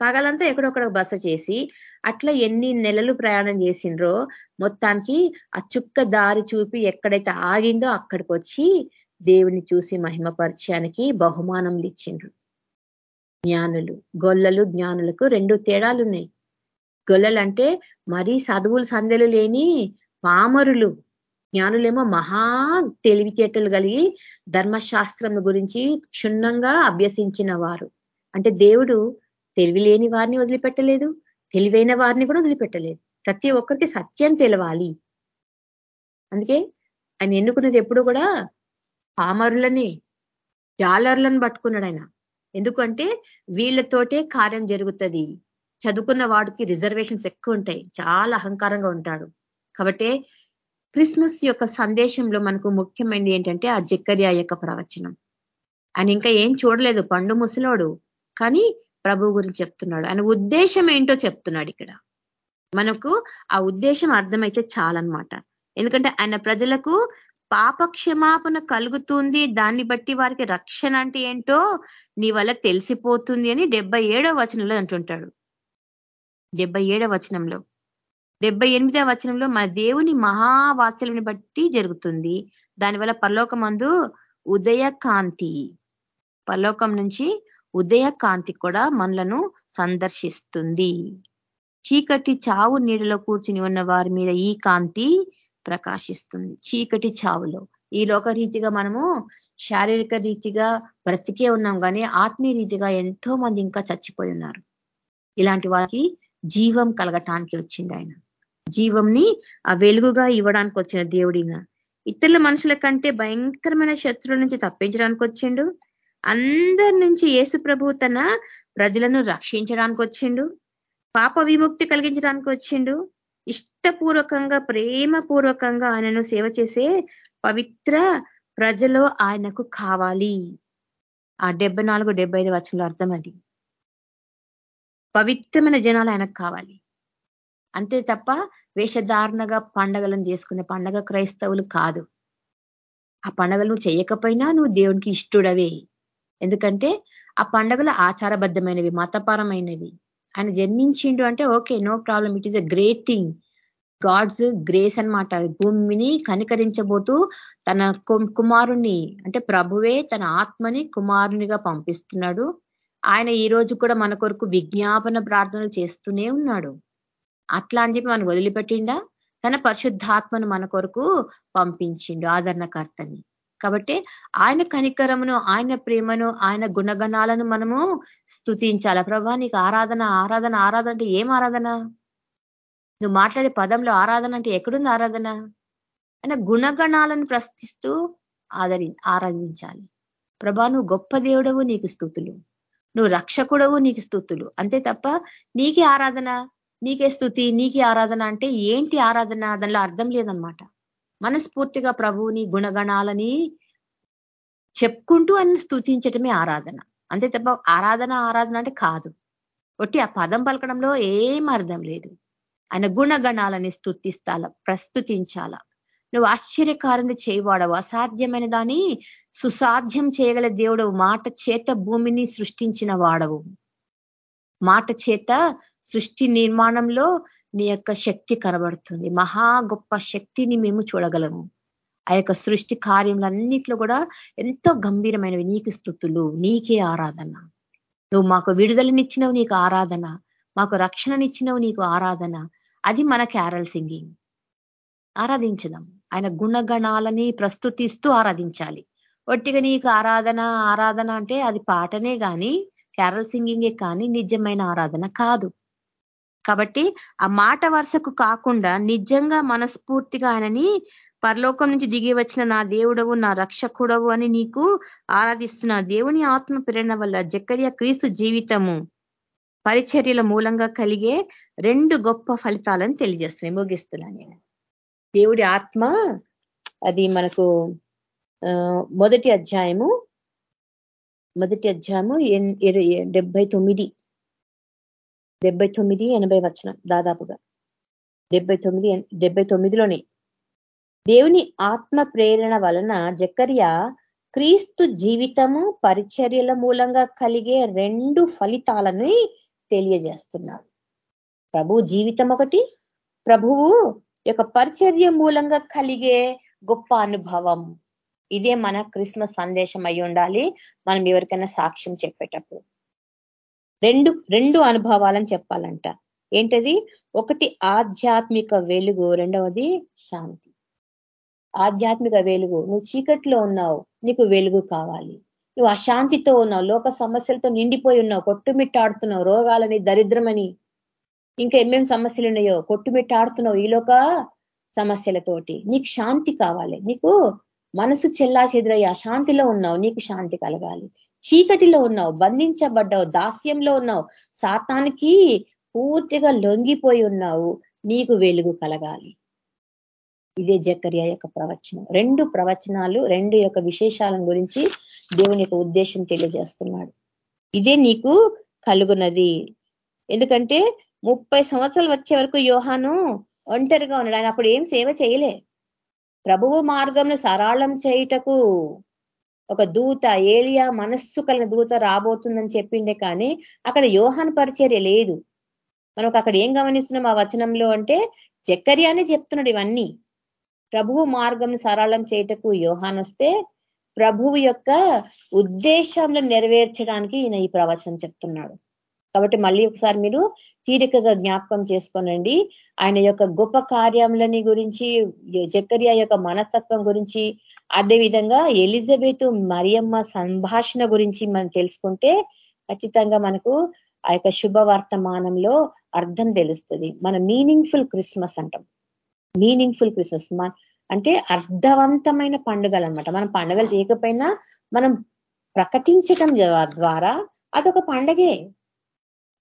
పగలంతా ఎక్కడొక్కడ బస చేసి అట్లా ఎన్ని నెలలు ప్రయాణం చేసిండ్రో మొత్తానికి ఆ చుక్క దారి చూపి ఎక్కడైతే ఆగిందో అక్కడికి వచ్చి దేవుని చూసి మహిమపరిచయానికి బహుమానంలు ఇచ్చిండ్రు. జ్ఞానులు గొల్లలు జ్ఞానులకు రెండు తేడాలు ఉన్నాయి గొల్లలు అంటే మరీ చదువులు సందెలు లేని పామరులు. జ్ఞానులేమో మహా తెలివితేటలు కలిగి ధర్మశాస్త్రం గురించి క్షుణ్ణంగా అభ్యసించిన వారు అంటే దేవుడు తెలివి లేని వారిని వదిలిపెట్టలేదు తెలివైన వారిని కూడా వదిలిపెట్టలేదు. ప్రతి ఒక్కరికి సత్యం తెలవాలి. అందుకే ఆయన ఎన్నుకున్నది ఎప్పుడు కూడా పామరులని జాలర్లను పట్టుకున్నాడు ఆయన. ఎందుకంటే వీళ్ళతోటే కార్యం జరుగుతుంది. చదువుకున్న వాడికి రిజర్వేషన్స్ ఎక్కువ ఉంటాయి. చాలా అహంకారంగా ఉంటాడు. కాబట్టి క్రిస్మస్ యొక్క సందేశంలో మనకు ముఖ్యమైనది ఏంటంటే ఆ జక్కర్యా యొక్క ప్రవచనం. ఆయన ఇంకా ఏం చూడలేదు. పండు ముసలోడు. కానీ ప్రభు గురించి చెప్తున్నాడు. ఆయన ఉద్దేశం ఏంటో చెప్తున్నాడు ఇక్కడ. మనకు ఆ ఉద్దేశం అర్థమైతే చాలన్నమాట. ఎందుకంటే ఆయన ప్రజలకు పాప క్షమాపణ కలుగుతుంది దాన్ని బట్టి వారికి రక్షణ అంటే ఏంటో నీ వల్ల తెలిసిపోతుంది అని డెబ్బై వచనంలో అంటుంటాడు. డెబ్బై వచనంలో. డెబ్బై ఎనిమిదవ వచనంలో మన దేవుని మహావాత్సల్ని బట్టి జరుగుతుంది. దానివల్ల పరలోకమందు ఉదయకాంతి. పరలోకం నుంచి ఉదయ కాంతి కూడా మనలను సందర్శిస్తుంది. చీకటి చావు నీడలో కూర్చుని ఉన్న వారి మీద ఈ కాంతి ప్రకాశిస్తుంది. చీకటి చావులో. ఈ లోక రీతిగా మనము శారీరక రీతిగా బ్రతికే ఉన్నాం కానీ ఆత్మీయ రీతిగా ఎంతో మంది ఇంకా చచ్చిపోయి ఉన్నారు. ఇలాంటి వారికి జీవం కలగటానికి వచ్చింది ఆయన. జీవంని ఆ వెలుగుగా ఇవ్వడానికి వచ్చిన దేవుడిన ఇతరుల మనుషుల కంటే భయంకరమైన శత్రువుల నుంచి తప్పించడానికి వచ్చిండు. అందరి నుంచి యేసు ప్రభు తన ప్రజలను రక్షించడానికి వచ్చిండు పాప విముక్తి కలిగించడానికి వచ్చిండు ఇష్టపూర్వకంగా ప్రేమపూర్వకంగా ఆయనను సేవ చేసే పవిత్ర ప్రజలో ఆయనకు కావాలి. ఆ డెబ్బై నాలుగు డెబ్బై ఐదు వచనంలో అర్థం అది. పవిత్రమైన జనాలు ఆయనకు కావాలి. అంతే తప్ప వేషధారణగా పండగలను చేసుకునే పండగ క్రైస్తవులు కాదు. ఆ పండగలు నువ్వు చేయకపోయినా నువ్వు దేవునికి ఇష్టడవే. ఎందుకంటే ఆ పండగలు ఆచారబద్ధమైనవి మతపరమైనవి. ఆయన జన్మించిండు అంటే okay no problem it is a great thing. God's grace అనమాట భూమిని కనికరించబోతూ తన కుమారుణ్ణి అంటే ప్రభువే తన ఆత్మని కుమారునిగా పంపిస్తున్నాడు. ఆయన ఈ రోజు కూడా మన కొరకు విజ్ఞాపన ప్రార్థనలు చేస్తూనే ఉన్నాడు. అట్లా అని చెప్పి మనం వదిలిపెట్టిండా? తన పరిశుద్ధాత్మను మన కొరకు పంపించిండు ఆదరణకర్తని. కాబట్టి ఆయన కనికరమును ఆయన ప్రేమను ఆయన గుణగణాలను మనము స్థుతించాల ప్రభా నీకు ఆరాధన ఆరాధన ఆరాధన అంటే ఏం ఆరాధన? నువ్వు మాట్లాడే పదంలో ఆరాధన అంటే ఎక్కడుంది ఆరాధన? ఆయన గుణగణాలను ప్రశ్నిస్తూ ఆదరి ఆరాధించాలి. ప్రభా నువ్వు గొప్ప దేవుడవు నీకు స్థుతులు నువ్వు రక్షకుడవు నీకు స్థుతులు అంతే తప్ప నీకే ఆరాధన నీకే స్థుతి నీకే ఆరాధన అంటే ఏంటి ఆరాధన? దానిలో అర్థం లేదనమాట మనస్ఫూర్తిగా ప్రభువుని గుణగణాలని చెప్పుకుంటూ అని స్థుతించటమే ఆరాధన. అంతే తప్ప ఆరాధన ఆరాధన అంటే కాదు. ఒట్టి ఆ పదం పలకడంలో ఏం అర్థం లేదు. ఆయన గుణగణాలని స్థుతిస్తాల ప్రస్తుతించాల. నువ్వు ఆశ్చర్యకారుని చేయవాడవు అసాధ్యమైన దాన్ని సుసాధ్యం చేయగల దేవుడు మాట చేత భూమిని సృష్టించిన వాడవు. మాట చేత సృష్టి నిర్మాణంలో నీ యొక్క శక్తి కనబడుతుంది. మహా గొప్ప శక్తిని మేము చూడగలము. ఆ యొక్క సృష్టి కార్యములన్నిట్లో కూడా ఎంతో గంభీరమైనవి. నీకు స్థుతులు నీకే ఆరాధన. నువ్వు మాకు విడుదలనిచ్చినవు నీకు ఆరాధన. మాకు రక్షణనిచ్చినవు నీకు ఆరాధన. అది మన క్యారల్ సింగింగ్. ఆరాధించదాం. ఆయన గుణగణాలని ప్రస్తుతిస్తూ ఆరాధించాలి. ఒట్టిగా నీకు ఆరాధన ఆరాధన అంటే అది పాటనే కానీ క్యారల్ సింగింగే కానీ నిజమైన ఆరాధన కాదు. కాబట్టి ఆ మాట వరుసకు కాకుండా నిజంగా మనస్ఫూర్తిగా ఆయనని పరలోకం నుంచి దిగి వచ్చిన నా దేవుడవు నా రక్షకుడవు అని నీకు ఆరాధిస్తున్న దేవుని ఆత్మ ప్రేరణ వల్ల జక్కరియ క్రీస్తు జీవితము పరిచర్యల మూలంగా కలిగే రెండు గొప్ప ఫలితాలను తెలియజేస్తున్నాయి. ముగిస్తున్నాను నేను. దేవుడి ఆత్మ అది మనకు మొదటి అధ్యాయము మొదటి అధ్యాయము డెబ్బై తొమ్మిది. డెబ్బై తొమ్మిది ఎనభై వచనం దాదాపుగా. డెబ్బై తొమ్మిది డెబ్బై తొమ్మిదిలోనే దేవుని ఆత్మ ప్రేరణ వలన జకర్య క్రీస్తు జీవితము పరిచర్యల మూలంగా కలిగే రెండు ఫలితాలను తెలియజేస్తున్నాడు. ప్రభు జీవితం ఒకటి ప్రభువు యొక్క పరిచర్య మూలంగా కలిగే గొప్ప అనుభవం. ఇదే మన క్రిస్మస్ సందేశం అయి ఉండాలి. మనం ఎవరికైనా సాక్ష్యం చెప్పేటప్పుడు. రెండు రెండు అనుభవాలని చెప్పాలంట. ఏంటది? ఒకటి ఆధ్యాత్మిక వెలుగు రెండవది శాంతి. ఆధ్యాత్మిక వెలుగు నువ్వు చీకట్లో ఉన్నావు నీకు వెలుగు కావాలి. నువ్వు అశాంతితో ఉన్నావు లోక సమస్యలతో నిండిపోయి ఉన్నావు కొట్టుమిట్టాడుతున్నావు రోగాలని దరిద్రమని. ఇంకా ఏమేం సమస్యలు ఉన్నాయో కొట్టుమిట్టాడుతున్నావు ఈలోక సమస్యలతోటి. నీకు శాంతి కావాలి. నీకు మనసు చెల్లా చెదిరయ్యి అశాంతిలో ఉన్నావు నీకు శాంతి కలగాలి. చీకటిలో ఉన్నావు బంధించబడ్డావు దాస్యంలో ఉన్నావు సాతానికి పూర్తిగా లొంగిపోయి ఉన్నావు నీకు వెలుగు కలగాలి. ఇదే జకర్య యొక్క ప్రవచనం. రెండు ప్రవచనాలు రెండు యొక్క విశేషాల గురించి దేవుని యొక్క ఉద్దేశం తెలియజేస్తున్నాడు. ఇదే నీకు కలుగునది. ఎందుకంటే ముప్పై సంవత్సరాలు వచ్చే వరకు యోహాను ఒంటరిగా ఉన్నాడు. ఆయన అప్పుడు ఏం సేవ చేయలే. ప్రభువు మార్గంను సరాళం చేయుటకు ఒక దూత ఏలియా మనస్సు కలిగిన దూత రాబోతుందని చెప్పిండే కానీ అక్కడ యోహాన్ పరిచర్య లేదు. మనకు అక్కడ ఏం గమనిస్తున్నాం ఆ వచనంలో అంటే చక్కర్యానే చెప్తున్నాడు ఇవన్నీ. ప్రభువు మార్గం సరళం చేయటకు యోహాన్ వస్తే ప్రభువు యొక్క ఉద్దేశంలో నెరవేర్చడానికి ఈయన ఈ ప్రవచనం చెప్తున్నాడు. కాబట్టి మళ్ళీ ఒకసారి మీరు తీరికగా జ్ఞాపకం చేసుకోనండి. ఆయన యొక్క గొప్ప కార్యములని గురించి జక్కరియా యొక్క మనస్తత్వం గురించి అదేవిధంగా ఎలిజబెత్ మరియమ్మ సంభాషణ గురించి మనం తెలుసుకుంటే ఖచ్చితంగా మనకు ఆ యొక్క శుభవర్తమానంలో అర్థం తెలుస్తుంది. మన మీనింగ్ఫుల్ క్రిస్మస్ అంటాం. మీనింగ్ఫుల్ క్రిస్మస్ అంటే అర్థవంతమైన పండుగలు అనమాట మనం పండుగలు చేయకపోయినా మనం ప్రకటించటం ద్వారా అదొక పండగే.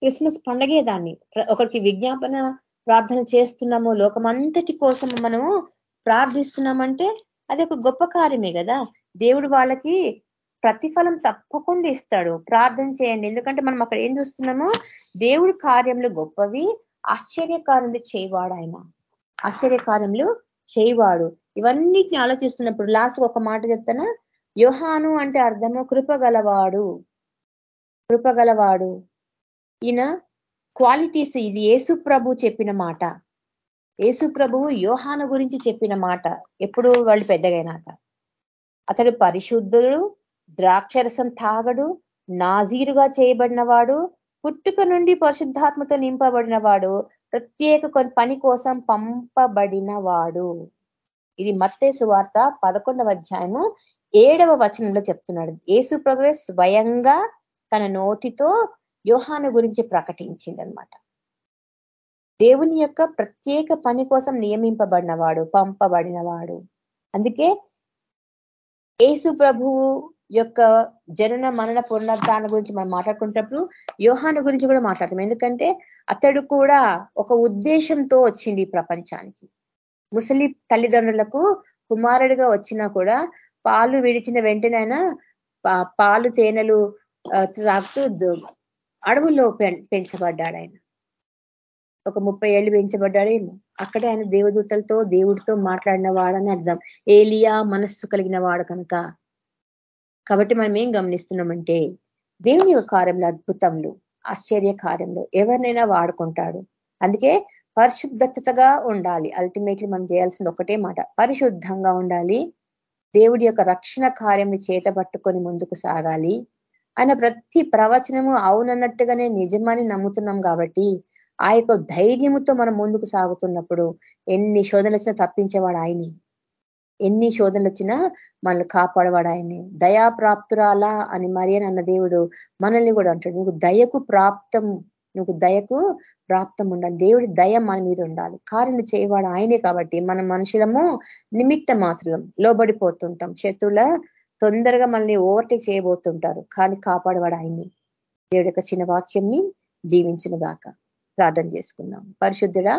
క్రిస్మస్ పండగే దాన్ని. ఒకరికి విజ్ఞాపన ప్రార్థన చేస్తున్నాము లోకమంతటి కోసం మనము ప్రార్థిస్తున్నామంటే అది ఒక గొప్ప కార్యమే కదా. దేవుడు వాళ్ళకి ప్రతిఫలం తప్పకుండా ఇస్తాడు. ప్రార్థన చేయండి. ఎందుకంటే మనం అక్కడ ఏం చూస్తున్నాము? దేవుడి కార్యములు గొప్పవి ఆశ్చర్యకార్యములు చేయవాడు ఆయన. ఆశ్చర్యకార్యములు చేయవాడు. ఇవన్నిటిని ఆలోచిస్తున్నప్పుడు లాస్ట్ ఒక మాట చెప్తానా? యోహాను అంటే అర్థము కృపగలవాడు. కృపగలవాడు. ఈయన క్వాలిటీస్ ఇది. యేసు ప్రభు చెప్పిన మాట. యేసు ప్రభువు యోహాను గురించి చెప్పిన మాట. ఎప్పుడు వాళ్ళు పెద్దగైనాక. అతడు పరిశుద్ధుడు ద్రాక్షరసం తాగడు నాజీరుగా చేయబడినవాడు పుట్టుక నుండి పరిశుద్ధాత్మతో నింపబడిన వాడు ప్రత్యేక పని కోసం పంపబడిన వాడు ఇది మత్తే సువార్త పదకొండవ అధ్యాయము ఏడవ వచనంలో చెప్తున్నాడు. ఏసు ప్రభువే స్వయంగా తన నోటితో యోహాను గురించి ప్రకటించిండనమాట దేవుని యొక్క ప్రత్యేక పని కోసం నియమింపబడినవాడు పంపబడినవాడు. అందుకే ఏసు ప్రభువు యొక్క జనన మనన పునరుద్ధారణ గురించి మనం మాట్లాడుకున్నప్పుడు యోహాను గురించి కూడా మాట్లాడతాం. ఎందుకంటే అతడు కూడా ఒక ఉద్దేశంతో వచ్చింది ఈ ప్రపంచానికి. ముసలి తల్లిదండ్రులకు కుమారుడిగా వచ్చినా కూడా పాలు విడిచిన వెంటనైనా పాలు తేనెలు తాగుతూ అడవుల్లో పెంచబడ్డాడు ఆయన. ఒక ముప్పై ఏళ్ళు పెంచబడ్డాడేమో అక్కడే ఆయన దేవదూతలతో దేవుడితో మాట్లాడిన వాడని అర్థం. ఏలియా మనస్సు కలిగిన వాడు కనుక. కాబట్టి మనం ఏం గమనిస్తున్నామంటే దేవుని యొక్క కార్యంలో అద్భుతంలో ఆశ్చర్య కార్యంలో ఎవరినైనా వాడుకుంటాడు. అందుకే పరిశుద్ధతగా ఉండాలి. అల్టిమేట్లీ మనం చేయాల్సింది ఒకటే మాట. పరిశుద్ధంగా ఉండాలి. దేవుడి యొక్క రక్షణ కార్యం చేత పట్టుకొని ముందుకు సాగాలి. ఆయన ప్రతి ప్రవచనము అవునన్నట్టుగానే నిజమని నమ్ముతున్నాం కాబట్టి ఆ యొక్క ధైర్యముతో మనం ముందుకు సాగుతున్నప్పుడు ఎన్ని శోధనలు వచ్చినా తప్పించేవాడు ఆయనే. ఎన్ని శోధనలు వచ్చినా మనల్ని కాపాడవాడు ఆయనే. దయాప్రాప్తురాలా అని మరి అన్న దేవుడు మనల్ని కూడా అంటాడు. నువ్వు దయకు ప్రాప్తం నువ్వు దయకు ప్రాప్తం ఉండాలి. దేవుడి దయ మన మీద ఉండాలి. కార్యం చేయవాడు ఆయనే కాబట్టి మన మనుషులము నిమిత్త మాత్రం లోబడిపోతుంటాం. శత్రుల తొందరగా మనల్ని ఓవర్టేక్ చేయబోతుంటారు. కానీ కాపాడవాడు ఆయన్ని దేవుడి యొక్క చిన్న వాక్యంని దీవించిన దాకా ప్రార్థన చేసుకుందాం. పరిశుద్ధుడా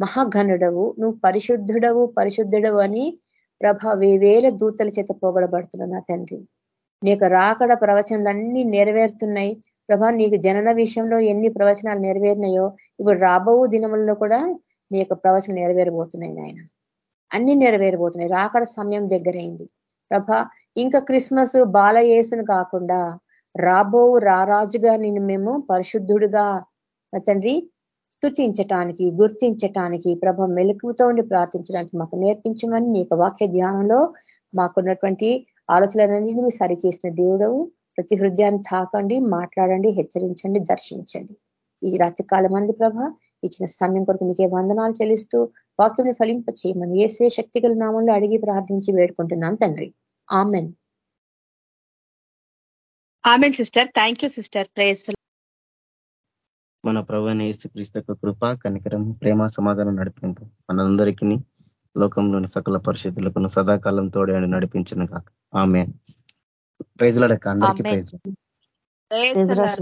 మహాఘనుడవు నువ్వు పరిశుద్ధుడవు పరిశుద్ధుడవు అని ప్రభ వేవేల దూతల చేత పోగడబడుతున్నా నా తండ్రి. నీ యొక్క రాకడ ప్రవచనాలన్నీ నెరవేరుతున్నాయి. ప్రభా నీకు జనన విషయంలో ఎన్ని ప్రవచనాలు నెరవేరినాయో ఇప్పుడు రాబో దినములలో కూడా నీ యొక్క ప్రవచనం నెరవేరబోతున్నాయి నాయన. అన్ని నెరవేరబోతున్నాయి. రాకడ సమయం దగ్గరైంది. ప్రభ ఇంకా క్రిస్మస్ బాలయేసును కాకుండా రాబో రారాజుగా నేను మేము పరిశుద్ధుడుగా తండ్రి స్థుతించటానికి గుర్తించటానికి ప్రభ మెలకుతో ఉండి ప్రార్థించడానికి మాకు నేర్పించమని నీ వాక్య ధ్యానంలో మాకున్నటువంటి ఆలోచనలన్నింటినీ సరిచేసిన దేవుడవు. ప్రతి హృదయాన్ని తాకండి మాట్లాడండి హెచ్చరించండి దర్శించండి. ఈ రాత్రికాలం మంది ప్రభ ఇచ్చిన సమయం కొరకు నీకే వందనాలు చెల్లిస్తూ వాక్యం ఫలింప చేయమని ఏసే శక్తిగల నామంలో అడిగి ప్రార్థించి వేడుకుంటున్నాం తండ్రి. Amen amen sister thank you sister praise మన ప్రభుని క్రీస్తు కృప కనికరం ప్రేమ సమాధానం నడిపింపు మనందరికీ లోకంలోని సకల పరిస్థితులకు సదాకాలం తోడే నడిపించిన కాక ఆమె ప్రైజ్లాడక అందరికీ praise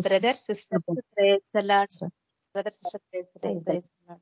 brother sister brother sister